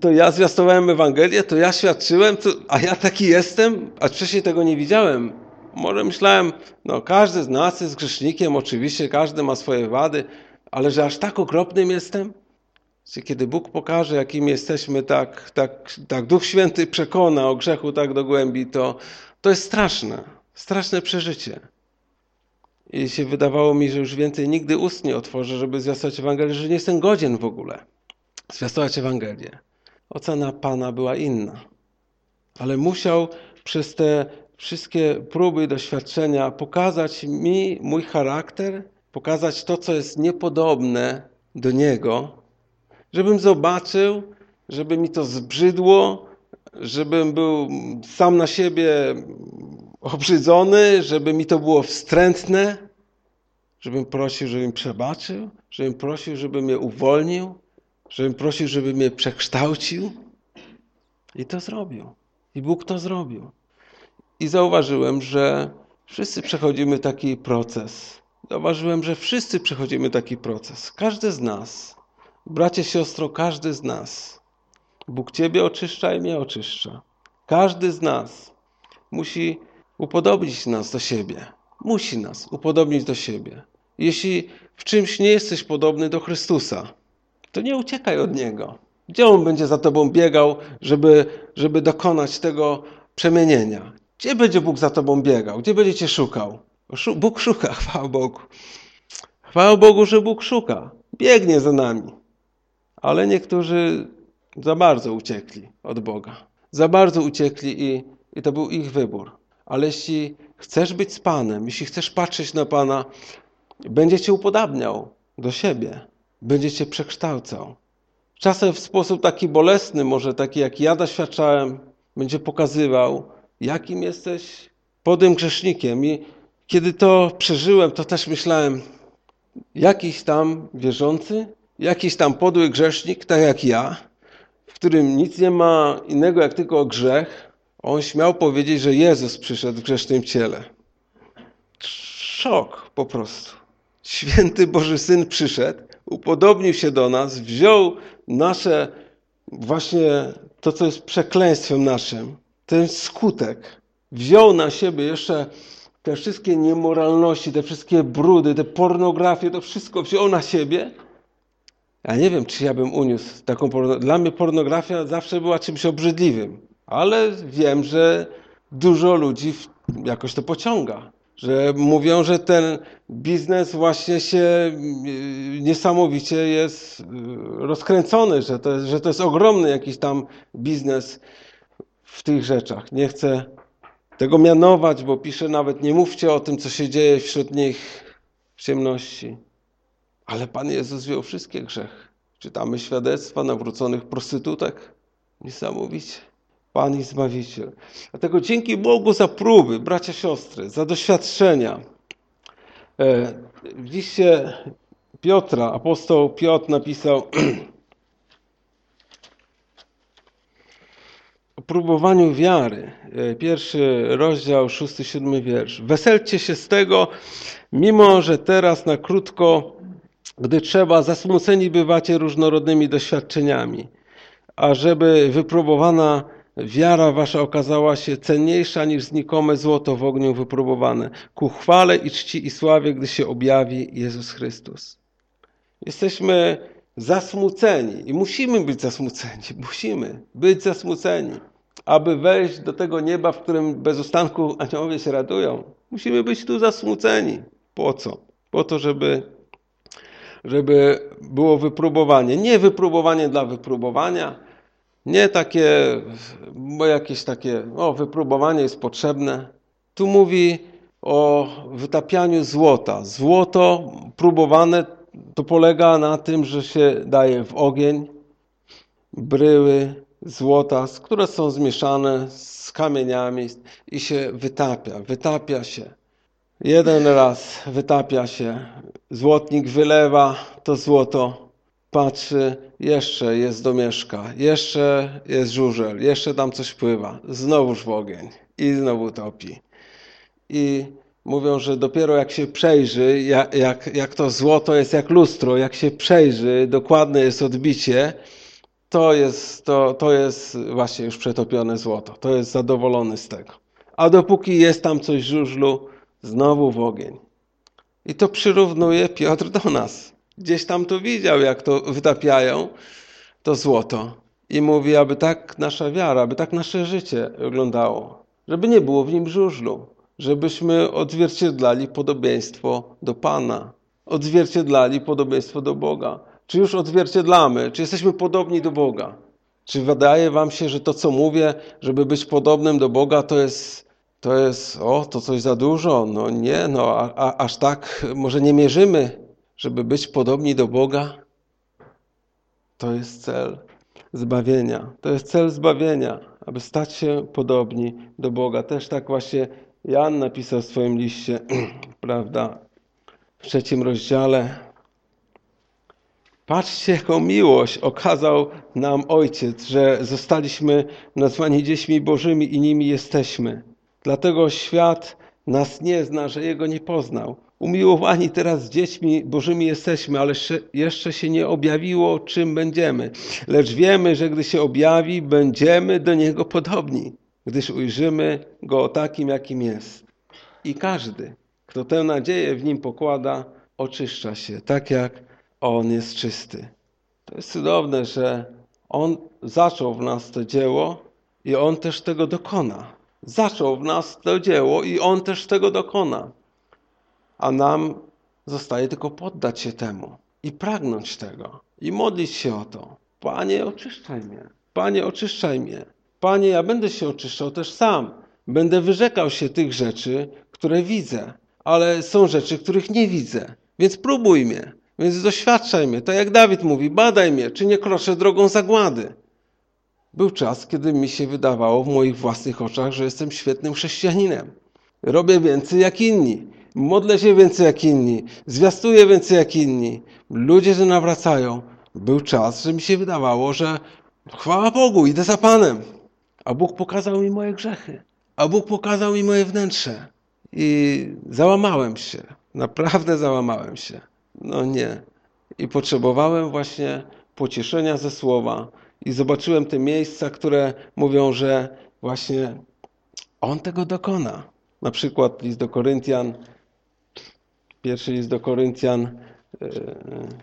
to ja zwiastowałem Ewangelię, to ja świadczyłem, to, a ja taki jestem, a wcześniej tego nie widziałem. Może myślałem, no każdy z nas jest grzesznikiem, oczywiście, każdy ma swoje wady, ale że aż tak okropnym jestem? Kiedy Bóg pokaże, jakim jesteśmy, tak, tak, tak Duch Święty przekona o grzechu tak do głębi, to, to jest straszne, straszne przeżycie. I się wydawało mi, że już więcej nigdy ust nie otworzę, żeby zwiastować Ewangelię, że nie jestem godzien w ogóle zwiastować Ewangelię. Ocena Pana była inna. Ale musiał przez te wszystkie próby doświadczenia pokazać mi mój charakter, pokazać to, co jest niepodobne do Niego, żebym zobaczył, żeby mi to zbrzydło, żebym był sam na siebie obrzydzony, żeby mi to było wstrętne, żebym prosił, żebym przebaczył, żebym prosił, żeby mnie uwolnił, żebym prosił, żeby mnie przekształcił. I to zrobił. I Bóg to zrobił. I zauważyłem, że wszyscy przechodzimy taki proces. Zauważyłem, że wszyscy przechodzimy taki proces. Każdy z nas. Bracie, siostro, każdy z nas. Bóg Ciebie oczyszcza i mnie oczyszcza. Każdy z nas musi upodobnić nas do siebie. Musi nas upodobnić do siebie. Jeśli w czymś nie jesteś podobny do Chrystusa, to nie uciekaj od Niego. Gdzie On będzie za Tobą biegał, żeby, żeby dokonać tego przemienienia? Gdzie będzie Bóg za Tobą biegał? Gdzie będzie Cię szukał? Bóg szuka, chwała Bogu. Chwała Bogu, że Bóg szuka. Biegnie za nami. Ale niektórzy za bardzo uciekli od Boga. Za bardzo uciekli i, i to był ich wybór. Ale jeśli chcesz być z Panem, jeśli chcesz patrzeć na Pana, będzie Cię upodabniał do siebie. Będzie Cię przekształcał. Czasem w sposób taki bolesny, może taki jak ja doświadczałem, będzie pokazywał, jakim jesteś podłym grzesznikiem. I kiedy to przeżyłem, to też myślałem, jakiś tam wierzący, jakiś tam podły grzesznik, tak jak ja, w którym nic nie ma innego jak tylko grzech, on śmiał powiedzieć, że Jezus przyszedł w grzesznym ciele. Szok po prostu. Święty Boży Syn przyszedł, upodobnił się do nas, wziął nasze, właśnie to, co jest przekleństwem naszym, ten skutek, wziął na siebie jeszcze te wszystkie niemoralności, te wszystkie brudy, te pornografię, to wszystko wziął na siebie. Ja nie wiem, czy ja bym uniósł taką pornografię. Dla mnie pornografia zawsze była czymś obrzydliwym ale wiem, że dużo ludzi jakoś to pociąga. Że mówią, że ten biznes właśnie się y, niesamowicie jest y, rozkręcony, że to że to jest ogromny jakiś tam biznes w tych rzeczach. Nie chcę tego mianować, bo piszę nawet nie mówcie o tym, co się dzieje wśród nich w ciemności. Ale Pan Jezus wziął wszystkie grzechy. Czytamy świadectwa nawróconych prostytutek. Niesamowicie. Pan i Zbawiciel. Dlatego dzięki Bogu za próby, bracia, siostry, za doświadczenia. E, w liście Piotra, apostoł Piotr napisał o próbowaniu wiary. E, pierwszy rozdział, szósty, siódmy wiersz. Weselcie się z tego, mimo że teraz na krótko, gdy trzeba, zasmuceni bywacie różnorodnymi doświadczeniami, ażeby wypróbowana wiara wasza okazała się cenniejsza niż znikome złoto w ogniu wypróbowane, ku chwale i czci i sławie, gdy się objawi Jezus Chrystus. Jesteśmy zasmuceni i musimy być zasmuceni, musimy być zasmuceni, aby wejść do tego nieba, w którym bez ustanku aniołowie się radują. Musimy być tu zasmuceni. Po co? Po to, żeby, żeby było wypróbowanie. Nie wypróbowanie dla wypróbowania, nie takie, bo jakieś takie, o, wypróbowanie jest potrzebne. Tu mówi o wytapianiu złota. Złoto próbowane to polega na tym, że się daje w ogień bryły złota, które są zmieszane z kamieniami i się wytapia. Wytapia się. Jeden raz wytapia się, złotnik wylewa to złoto, patrzy, jeszcze jest domieszka, jeszcze jest żużel, jeszcze tam coś pływa, znowuż w ogień i znowu topi. I mówią, że dopiero jak się przejrzy, jak, jak, jak to złoto jest jak lustro, jak się przejrzy, dokładne jest odbicie, to jest, to, to jest właśnie już przetopione złoto. To jest zadowolony z tego. A dopóki jest tam coś żużlu, znowu w ogień. I to przyrównuje Piotr do nas. Gdzieś tam to widział, jak to wytapiają, to złoto. I mówi, aby tak nasza wiara, aby tak nasze życie wyglądało. Żeby nie było w nim żużlu żebyśmy odzwierciedlali podobieństwo do Pana, odzwierciedlali podobieństwo do Boga. Czy już odzwierciedlamy? Czy jesteśmy podobni do Boga? Czy wydaje wam się, że to, co mówię, żeby być podobnym do Boga, to jest, to jest, o, to coś za dużo? No nie, no a, a, aż tak może nie mierzymy, żeby być podobni do Boga? To jest cel zbawienia. To jest cel zbawienia, aby stać się podobni do Boga. Też tak właśnie Jan napisał w swoim liście, prawda, w trzecim rozdziale. Patrzcie, jaką miłość okazał nam Ojciec, że zostaliśmy nazwani dziećmi Bożymi i nimi jesteśmy. Dlatego świat nas nie zna, że Jego nie poznał. Umiłowani teraz dziećmi Bożymi jesteśmy, ale jeszcze się nie objawiło, czym będziemy. Lecz wiemy, że gdy się objawi, będziemy do Niego podobni gdyż ujrzymy Go takim, jakim jest. I każdy, kto tę nadzieję w Nim pokłada, oczyszcza się, tak jak On jest czysty. To jest cudowne, że On zaczął w nas to dzieło i On też tego dokona. Zaczął w nas to dzieło i On też tego dokona. A nam zostaje tylko poddać się temu i pragnąć tego i modlić się o to. Panie, oczyszczaj mnie. Panie, oczyszczaj mnie. Panie, ja będę się oczyszczał też sam. Będę wyrzekał się tych rzeczy, które widzę, ale są rzeczy, których nie widzę. Więc próbuj mnie, więc doświadczaj mnie. To jak Dawid mówi, badaj mnie, czy nie kroczę drogą zagłady. Był czas, kiedy mi się wydawało w moich własnych oczach, że jestem świetnym chrześcijaninem. Robię więcej jak inni. Modlę się więcej jak inni. Zwiastuję więcej jak inni. Ludzie się nawracają. Był czas, że mi się wydawało, że chwała Bogu, idę za Panem. A Bóg pokazał mi moje grzechy. A Bóg pokazał mi moje wnętrze. I załamałem się. Naprawdę załamałem się. No nie. I potrzebowałem właśnie pocieszenia ze słowa. I zobaczyłem te miejsca, które mówią, że właśnie On tego dokona. Na przykład list do Koryntian, pierwszy list do Koryntian, e,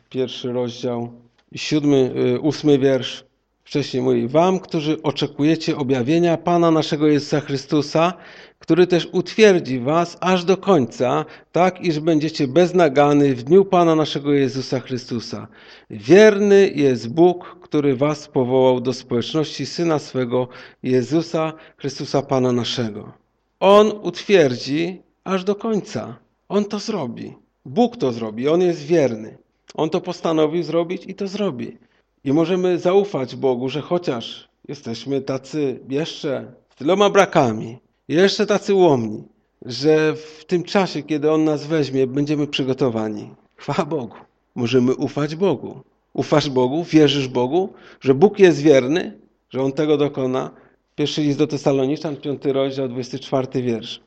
pierwszy rozdział, siódmy, e, ósmy wiersz. Wcześniej mówi, wam, którzy oczekujecie objawienia Pana naszego Jezusa Chrystusa, który też utwierdzi was aż do końca, tak iż będziecie beznagany w dniu Pana naszego Jezusa Chrystusa. Wierny jest Bóg, który was powołał do społeczności Syna swego, Jezusa Chrystusa Pana naszego. On utwierdzi aż do końca. On to zrobi. Bóg to zrobi. On jest wierny. On to postanowił zrobić i to zrobi. I możemy zaufać Bogu, że chociaż jesteśmy tacy jeszcze z tyloma brakami, jeszcze tacy łomni, że w tym czasie, kiedy On nas weźmie, będziemy przygotowani. Chwała Bogu. Możemy ufać Bogu. Ufasz Bogu, wierzysz Bogu, że Bóg jest wierny, że On tego dokona. Pierwszy list do Tesaloniczan, piąty rozdział, 24 wiersz.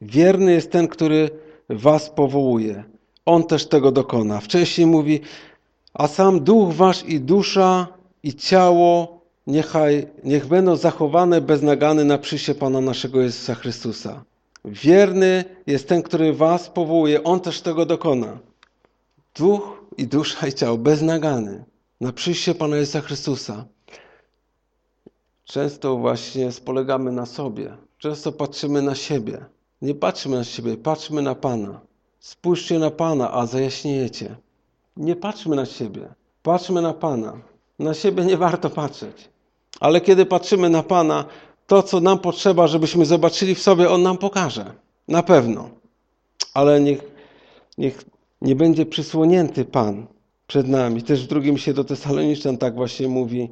Wierny jest ten, który was powołuje. On też tego dokona. Wcześniej mówi, a sam duch wasz i dusza i ciało niechaj, niech będą zachowane bez nagany na przyjście Pana naszego Jezusa Chrystusa. Wierny jest ten, który was powołuje, on też tego dokona. Duch i dusza i ciało bez nagany na przyjście Pana Jezusa Chrystusa. Często właśnie spolegamy na sobie, często patrzymy na siebie. Nie patrzmy na siebie, patrzmy na Pana. Spójrzcie na Pana, a zajaśniejecie. Nie patrzmy na siebie, patrzmy na Pana. Na siebie nie warto patrzeć. Ale kiedy patrzymy na Pana, to, co nam potrzeba, żebyśmy zobaczyli w sobie, On nam pokaże. Na pewno. Ale niech, niech nie będzie przysłonięty Pan przed nami. Też w drugim się do Tesaloniczan tak właśnie mówi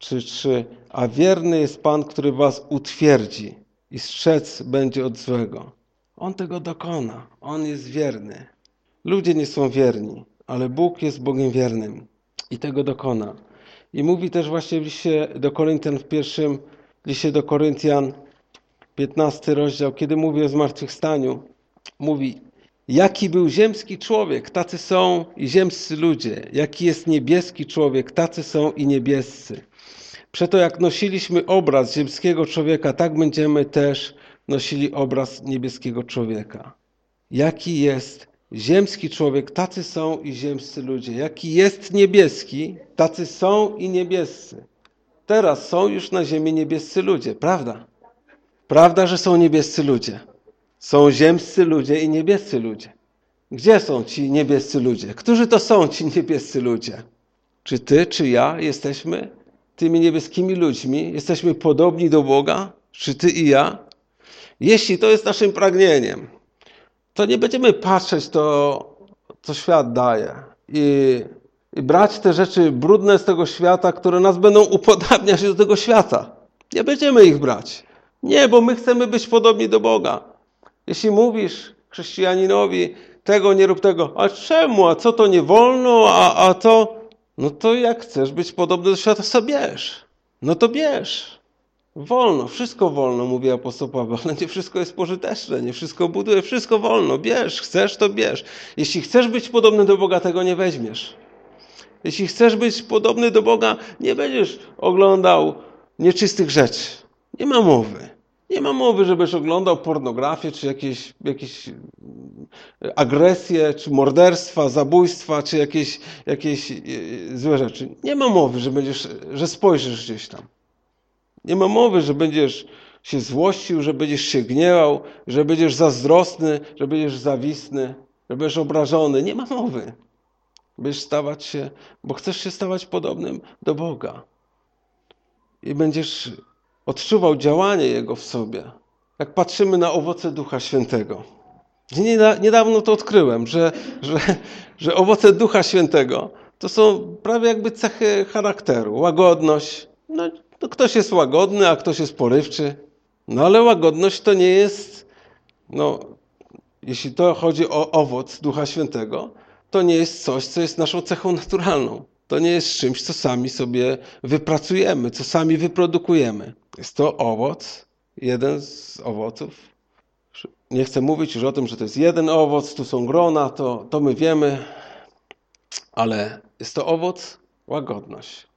3:3. A wierny jest Pan, który was utwierdzi i strzec będzie od złego. On tego dokona. On jest wierny. Ludzie nie są wierni, ale Bóg jest Bogiem wiernym i tego dokona. I mówi też właśnie w liście do Koryntian w pierwszym liście do Koryntian 15 rozdział, kiedy mówi o zmartwychwstaniu, mówi Jaki był ziemski człowiek, tacy są i ziemscy ludzie. Jaki jest niebieski człowiek, tacy są i niebiescy. Przeto jak nosiliśmy obraz ziemskiego człowieka, tak będziemy też nosili obraz niebieskiego człowieka. Jaki jest ziemski człowiek, tacy są i ziemscy ludzie. Jaki jest niebieski, tacy są i niebiescy. Teraz są już na ziemi niebiescy ludzie, prawda? Prawda, że są niebiescy ludzie. Są ziemscy ludzie i niebiescy ludzie. Gdzie są ci niebiescy ludzie? Którzy to są ci niebiescy ludzie? Czy ty, czy ja jesteśmy tymi niebieskimi ludźmi? Jesteśmy podobni do Boga? Czy ty i ja? Jeśli to jest naszym pragnieniem, to nie będziemy patrzeć to, co świat daje i, i brać te rzeczy brudne z tego świata, które nas będą upodabniać do tego świata. Nie będziemy ich brać. Nie, bo my chcemy być podobni do Boga. Jeśli mówisz chrześcijaninowi tego, nie rób tego, a czemu, a co to nie wolno, a, a to... No to jak chcesz być podobny do świata, to bierz. No to bierz. Wolno, wszystko wolno, mówi apostoł Paweł, ale nie wszystko jest pożyteczne, nie wszystko buduje, wszystko wolno. Bierz, chcesz, to bierz. Jeśli chcesz być podobny do Boga, tego nie weźmiesz. Jeśli chcesz być podobny do Boga, nie będziesz oglądał nieczystych rzeczy. Nie ma mowy. Nie ma mowy, żebyś oglądał pornografię, czy jakieś, jakieś agresje, czy morderstwa, zabójstwa, czy jakieś, jakieś złe rzeczy. Nie ma mowy, że, będziesz, że spojrzysz gdzieś tam. Nie ma mowy, że będziesz się złościł, że będziesz się gniewał, że będziesz zazdrosny, że będziesz zawistny, że będziesz obrażony. Nie ma mowy. Będziesz stawać się, bo chcesz się stawać podobnym do Boga. I będziesz odczuwał działanie Jego w sobie. Jak patrzymy na owoce Ducha Świętego. Niedawno to odkryłem, że, że, że owoce Ducha Świętego to są prawie jakby cechy charakteru. Łagodność. No, ktoś jest łagodny, a ktoś jest porywczy. No ale łagodność to nie jest, no jeśli to chodzi o owoc Ducha Świętego, to nie jest coś, co jest naszą cechą naturalną. To nie jest czymś, co sami sobie wypracujemy, co sami wyprodukujemy. Jest to owoc, jeden z owoców. Nie chcę mówić już o tym, że to jest jeden owoc, tu są grona, to, to my wiemy, ale jest to owoc łagodność.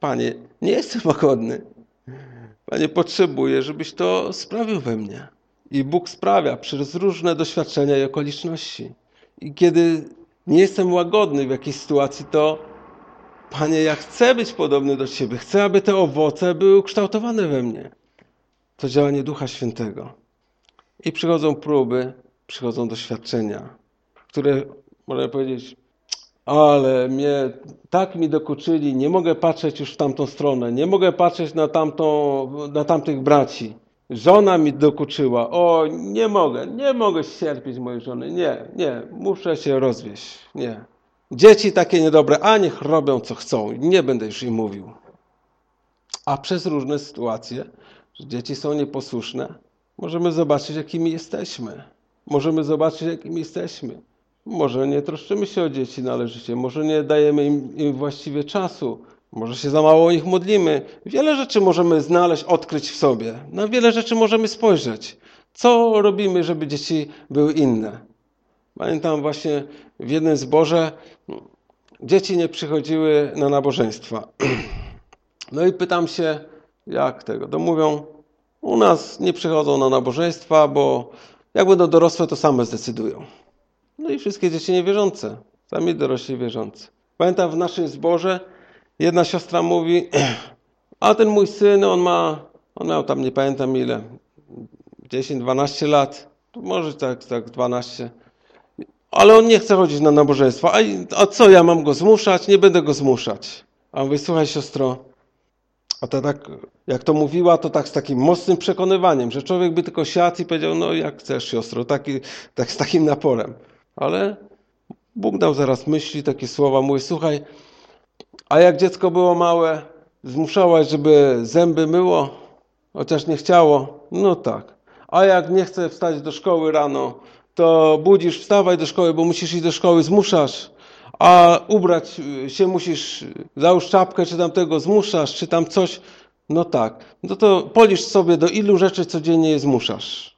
Panie, nie jestem łagodny. Panie, potrzebuję, żebyś to sprawił we mnie. I Bóg sprawia przez różne doświadczenia i okoliczności. I kiedy nie jestem łagodny w jakiejś sytuacji, to Panie, ja chcę być podobny do Ciebie. Chcę, aby te owoce były ukształtowane we mnie. To działanie Ducha Świętego. I przychodzą próby, przychodzą doświadczenia, które, można powiedzieć, ale mnie tak mi dokuczyli, nie mogę patrzeć już w tamtą stronę, nie mogę patrzeć na, tamtą, na tamtych braci. Żona mi dokuczyła, o nie mogę, nie mogę cierpieć mojej żony, nie, nie, muszę się rozwieść, nie. Dzieci takie niedobre, a niech robią co chcą, nie będę już im mówił. A przez różne sytuacje, że dzieci są nieposłuszne, możemy zobaczyć, jakimi jesteśmy. Możemy zobaczyć, jakimi jesteśmy. Może nie troszczymy się o dzieci należycie, może nie dajemy im, im właściwie czasu, może się za mało o nich modlimy. Wiele rzeczy możemy znaleźć, odkryć w sobie. Na wiele rzeczy możemy spojrzeć. Co robimy, żeby dzieci były inne? Pamiętam właśnie w jednym zborze dzieci nie przychodziły na nabożeństwa. No i pytam się, jak tego? To mówią, u nas nie przychodzą na nabożeństwa, bo jak będą dorosłe, to same zdecydują. No i wszystkie dzieci niewierzące, sami dorośli wierzący. Pamiętam w naszym zborze jedna siostra mówi, a ten mój syn, on ma, on miał tam nie pamiętam ile, 10-12 lat, może tak, tak 12. Ale on nie chce chodzić na nabożeństwo. A, a co, ja mam go zmuszać? Nie będę go zmuszać. A mówię, słuchaj siostro, a to tak, jak to mówiła, to tak z takim mocnym przekonywaniem, że człowiek by tylko siadł i powiedział, no jak chcesz siostro, taki, tak z takim naporem. Ale Bóg dał zaraz myśli, takie słowa, mówi, słuchaj, a jak dziecko było małe, zmuszałaś, żeby zęby myło, chociaż nie chciało? No tak. A jak nie chce wstać do szkoły rano, to budzisz, wstawaj do szkoły, bo musisz iść do szkoły, zmuszasz. A ubrać się musisz, załóż czapkę, czy tam tego zmuszasz, czy tam coś. No tak. No to policz sobie, do ilu rzeczy codziennie je zmuszasz.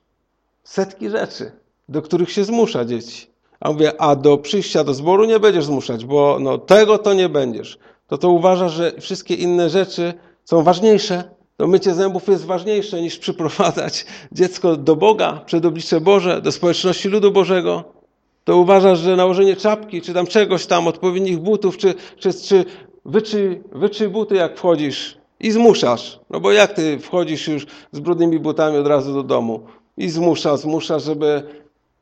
Setki rzeczy, do których się zmusza dzieci. A mówię, a do przyjścia do zboru nie będziesz zmuszać, bo no, tego to nie będziesz. To to uważasz, że wszystkie inne rzeczy są ważniejsze. To mycie zębów jest ważniejsze niż przyprowadzać dziecko do Boga, przed oblicze Boże, do społeczności ludu Bożego. To uważasz, że nałożenie czapki, czy tam czegoś tam, odpowiednich butów, czy, czy, czy wyczyj, wyczyj buty jak wchodzisz i zmuszasz. No bo jak ty wchodzisz już z brudnymi butami od razu do domu i zmuszasz, zmuszasz, żeby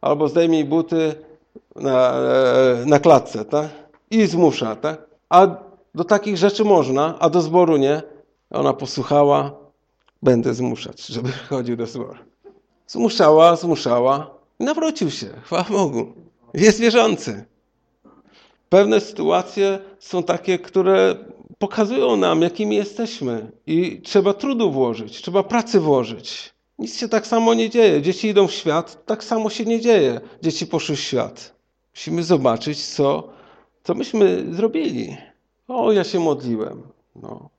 albo zdejmij buty na, na klatce, tak? I zmusza, tak? A do takich rzeczy można, a do zboru nie. Ona posłuchała, będę zmuszać, żeby chodził do zboru. Zmuszała, zmuszała i nawrócił się, chwała Bogu. Jest wierzący. Pewne sytuacje są takie, które pokazują nam, jakimi jesteśmy i trzeba trudu włożyć, trzeba pracy włożyć. Nic się tak samo nie dzieje. Dzieci idą w świat, tak samo się nie dzieje. Dzieci poszły w świat. Musimy zobaczyć, co, co myśmy zrobili. O, ja się modliłem. No,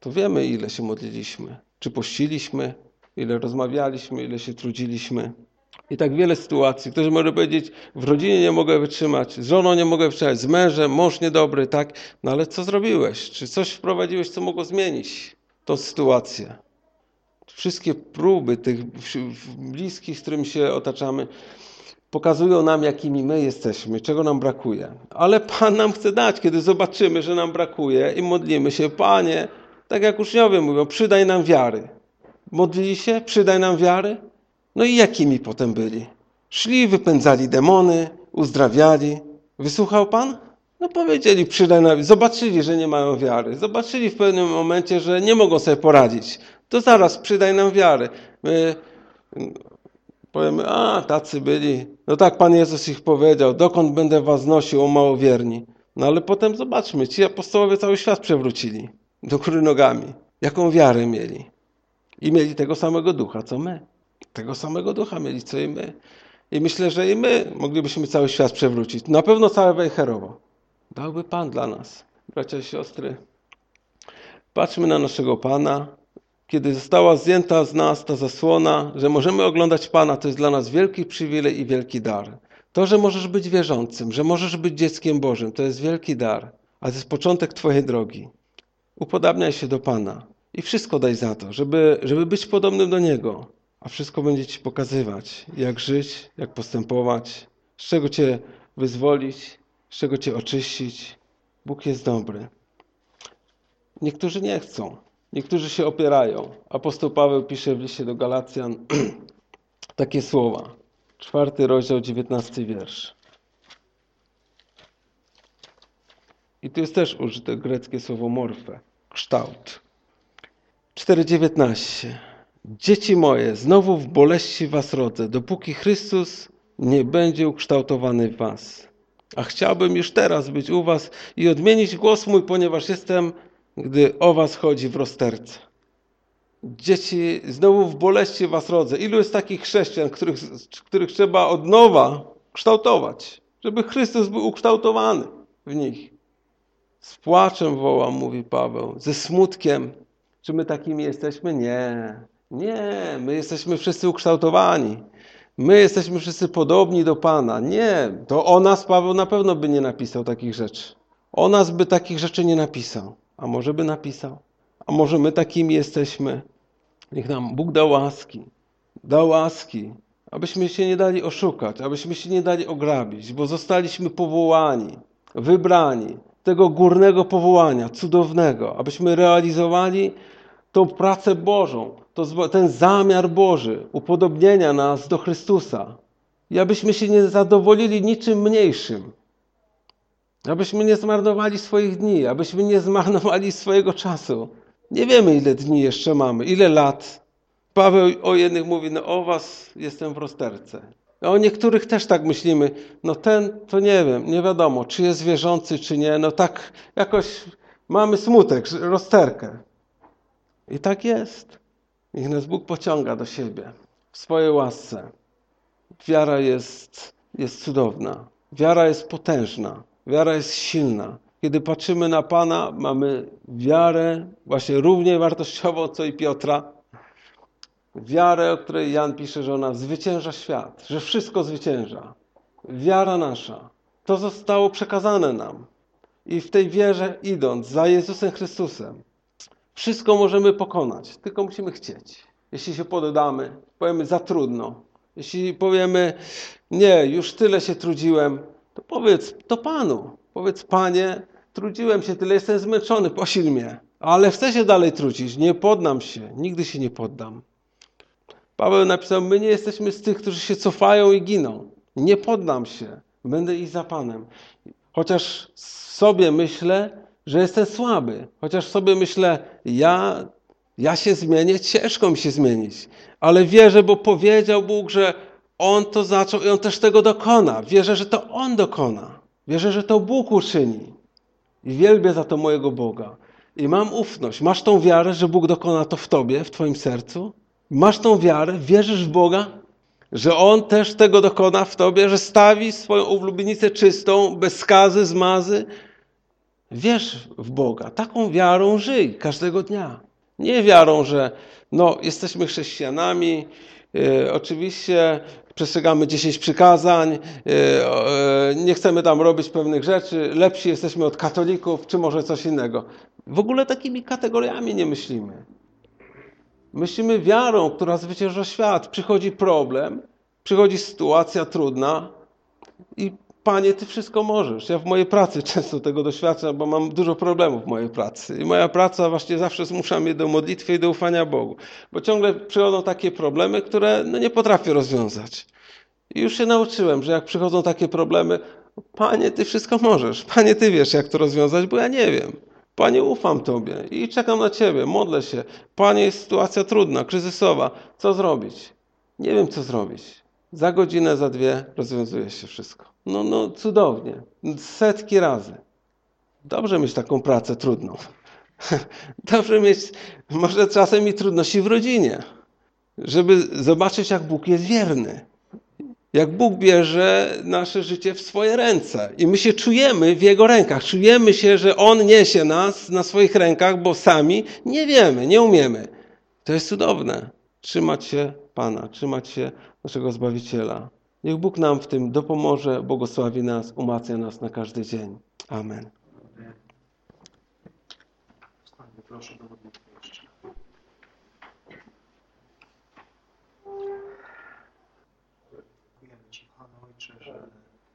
to wiemy, ile się modliliśmy. Czy pościliśmy, ile rozmawialiśmy, ile się trudziliśmy. I tak wiele sytuacji. Ktoś może powiedzieć, w rodzinie nie mogę wytrzymać, z żoną nie mogę wytrzymać, z mężem, mąż niedobry, tak? No ale co zrobiłeś? Czy coś wprowadziłeś, co mogło zmienić tą sytuację? Wszystkie próby tych bliskich, z którymi się otaczamy, pokazują nam, jakimi my jesteśmy, czego nam brakuje. Ale Pan nam chce dać, kiedy zobaczymy, że nam brakuje i modlimy się, Panie, tak jak uczniowie mówią, przydaj nam wiary. Modlili się, przydaj nam wiary. No i jakimi potem byli? Szli, wypędzali demony, uzdrawiali. Wysłuchał Pan? No powiedzieli, przydaj nam. Zobaczyli, że nie mają wiary. Zobaczyli w pewnym momencie, że nie mogą sobie poradzić. To zaraz przydaj nam wiary. My powiemy, a tacy byli. No tak Pan Jezus ich powiedział, dokąd będę was nosił, o małowierni. No ale potem zobaczmy, ci apostołowie cały świat przewrócili do góry nogami. Jaką wiarę mieli? I mieli tego samego ducha, co my. Tego samego ducha mieli, co i my. I myślę, że i my moglibyśmy cały świat przewrócić. Na pewno całe Wejherowo. Dałby Pan dla nas. Bracia i siostry, patrzmy na naszego Pana. Kiedy została zdjęta z nas ta zasłona, że możemy oglądać Pana, to jest dla nas wielki przywilej i wielki dar. To, że możesz być wierzącym, że możesz być dzieckiem Bożym, to jest wielki dar. A to jest początek Twojej drogi. Upodabniaj się do Pana i wszystko daj za to, żeby, żeby być podobnym do Niego. A wszystko będzie Ci pokazywać, jak żyć, jak postępować, z czego Cię wyzwolić, z czego Cię oczyścić. Bóg jest dobry. Niektórzy nie chcą, niektórzy się opierają. Apostoł Paweł pisze w liście do Galacjan takie słowa. Czwarty rozdział, dziewiętnasty wiersz. I tu jest też użyte greckie słowo morfe, kształt. 4,19 Dzieci moje, znowu w boleści was rodzę, dopóki Chrystus nie będzie ukształtowany w was. A chciałbym już teraz być u was i odmienić głos mój, ponieważ jestem, gdy o was chodzi w rozterce. Dzieci, znowu w boleści was rodzę. Ilu jest takich chrześcijan, których, których trzeba od nowa kształtować, żeby Chrystus był ukształtowany w nich. Z płaczem wołam, mówi Paweł, ze smutkiem. Czy my takimi jesteśmy? Nie. Nie, my jesteśmy wszyscy ukształtowani. My jesteśmy wszyscy podobni do Pana. Nie, to o nas Paweł na pewno by nie napisał takich rzeczy. O nas by takich rzeczy nie napisał. A może by napisał? A może my takimi jesteśmy? Niech nam Bóg da łaski, da łaski, abyśmy się nie dali oszukać, abyśmy się nie dali ograbić, bo zostaliśmy powołani, wybrani tego górnego powołania, cudownego, abyśmy realizowali tą pracę Bożą, to, ten zamiar Boży upodobnienia nas do Chrystusa. I abyśmy się nie zadowolili niczym mniejszym. Abyśmy nie zmarnowali swoich dni, abyśmy nie zmarnowali swojego czasu. Nie wiemy, ile dni jeszcze mamy, ile lat. Paweł o jednych mówi, no o was jestem w rozterce. A o niektórych też tak myślimy, no ten to nie wiem, nie wiadomo, czy jest wierzący, czy nie. No tak jakoś mamy smutek, rozterkę. I tak jest. Niech nas Bóg pociąga do siebie w swojej łasce. Wiara jest, jest cudowna. Wiara jest potężna. Wiara jest silna. Kiedy patrzymy na Pana, mamy wiarę właśnie równie wartościową, co i Piotra. Wiarę, o której Jan pisze, że ona zwycięża świat, że wszystko zwycięża. Wiara nasza. To zostało przekazane nam. I w tej wierze idąc za Jezusem Chrystusem, wszystko możemy pokonać, tylko musimy chcieć. Jeśli się poddamy, powiemy za trudno. Jeśli powiemy, nie, już tyle się trudziłem, to powiedz to Panu. Powiedz, Panie, trudziłem się tyle, jestem zmęczony, posil mnie. Ale chcę się dalej trudzić, nie poddam się, nigdy się nie poddam. Paweł napisał, my nie jesteśmy z tych, którzy się cofają i giną. Nie poddam się, będę iść za Panem. Chociaż sobie myślę, że jestem słaby. Chociaż sobie myślę, ja, ja się zmienię, ciężko mi się zmienić. Ale wierzę, bo powiedział Bóg, że On to zaczął i On też tego dokona. Wierzę, że to On dokona. Wierzę, że to Bóg uczyni. I wielbię za to mojego Boga. I mam ufność. Masz tą wiarę, że Bóg dokona to w tobie, w twoim sercu? Masz tą wiarę? Wierzysz w Boga? Że On też tego dokona w tobie, że stawi swoją ulubienicę czystą, bez skazy, zmazy, Wierz w Boga. Taką wiarą żyj każdego dnia. Nie wiarą, że no, jesteśmy chrześcijanami, e, oczywiście przestrzegamy 10 przykazań, e, e, nie chcemy tam robić pewnych rzeczy, lepsi jesteśmy od katolików, czy może coś innego. W ogóle takimi kategoriami nie myślimy. Myślimy wiarą, która zwycięża świat. Przychodzi problem, przychodzi sytuacja trudna i Panie, Ty wszystko możesz. Ja w mojej pracy często tego doświadczam, bo mam dużo problemów w mojej pracy. I moja praca właśnie zawsze zmusza mnie do modlitwy i do ufania Bogu. Bo ciągle przychodzą takie problemy, które no, nie potrafię rozwiązać. I już się nauczyłem, że jak przychodzą takie problemy, Panie, Ty wszystko możesz. Panie, Ty wiesz, jak to rozwiązać, bo ja nie wiem. Panie, ufam Tobie i czekam na Ciebie, modlę się. Panie, jest sytuacja trudna, kryzysowa. Co zrobić? Nie wiem, co zrobić. Za godzinę, za dwie rozwiązuje się wszystko. No, no cudownie. Setki razy. Dobrze mieć taką pracę trudną. Dobrze mieć może czasem i trudności w rodzinie, żeby zobaczyć, jak Bóg jest wierny. Jak Bóg bierze nasze życie w swoje ręce i my się czujemy w Jego rękach. Czujemy się, że On niesie nas na swoich rękach, bo sami nie wiemy, nie umiemy. To jest cudowne. Trzymać się Pana, trzymać się naszego Zbawiciela. Niech Bóg nam w tym dopomoże, błogosławi nas, umacnia nas na każdy dzień. Amen. Proszę do jeszcze. Dziękujemy Ci, Panie Ojcze, że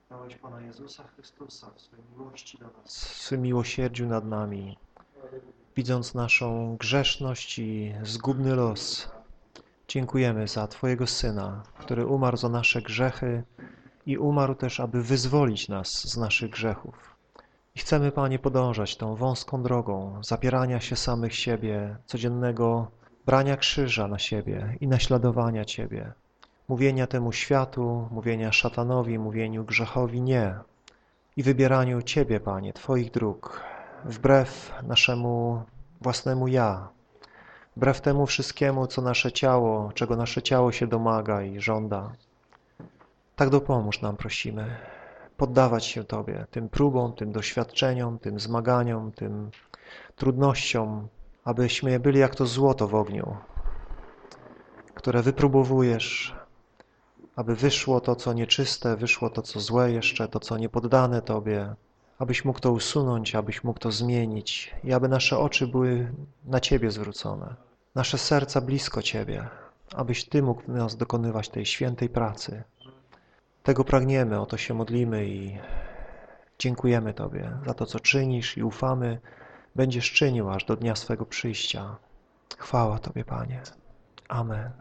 dałeś Pana Jezusa Chrystusa w swojej miłości do nas, w swym miłosierdziu nad nami, widząc naszą grzeszność i zgubny los, Dziękujemy za Twojego Syna, który umarł za nasze grzechy i umarł też, aby wyzwolić nas z naszych grzechów. I chcemy, Panie, podążać tą wąską drogą zapierania się samych siebie, codziennego brania krzyża na siebie i naśladowania Ciebie, mówienia temu światu, mówienia szatanowi, mówieniu grzechowi nie. I wybieraniu Ciebie, Panie, Twoich dróg, wbrew naszemu własnemu ja, wbrew temu wszystkiemu, co nasze ciało, czego nasze ciało się domaga i żąda. Tak dopomóż nam, prosimy, poddawać się Tobie, tym próbom, tym doświadczeniom, tym zmaganiom, tym trudnościom, abyśmy byli jak to złoto w ogniu, które wypróbowujesz, aby wyszło to, co nieczyste, wyszło to, co złe jeszcze, to, co niepoddane Tobie, abyś mógł to usunąć, abyś mógł to zmienić i aby nasze oczy były na Ciebie zwrócone, nasze serca blisko Ciebie, abyś Ty mógł w nas dokonywać tej świętej pracy. Tego pragniemy, o to się modlimy i dziękujemy Tobie za to, co czynisz i ufamy, będziesz czynił aż do dnia swego przyjścia. Chwała Tobie, Panie. Amen.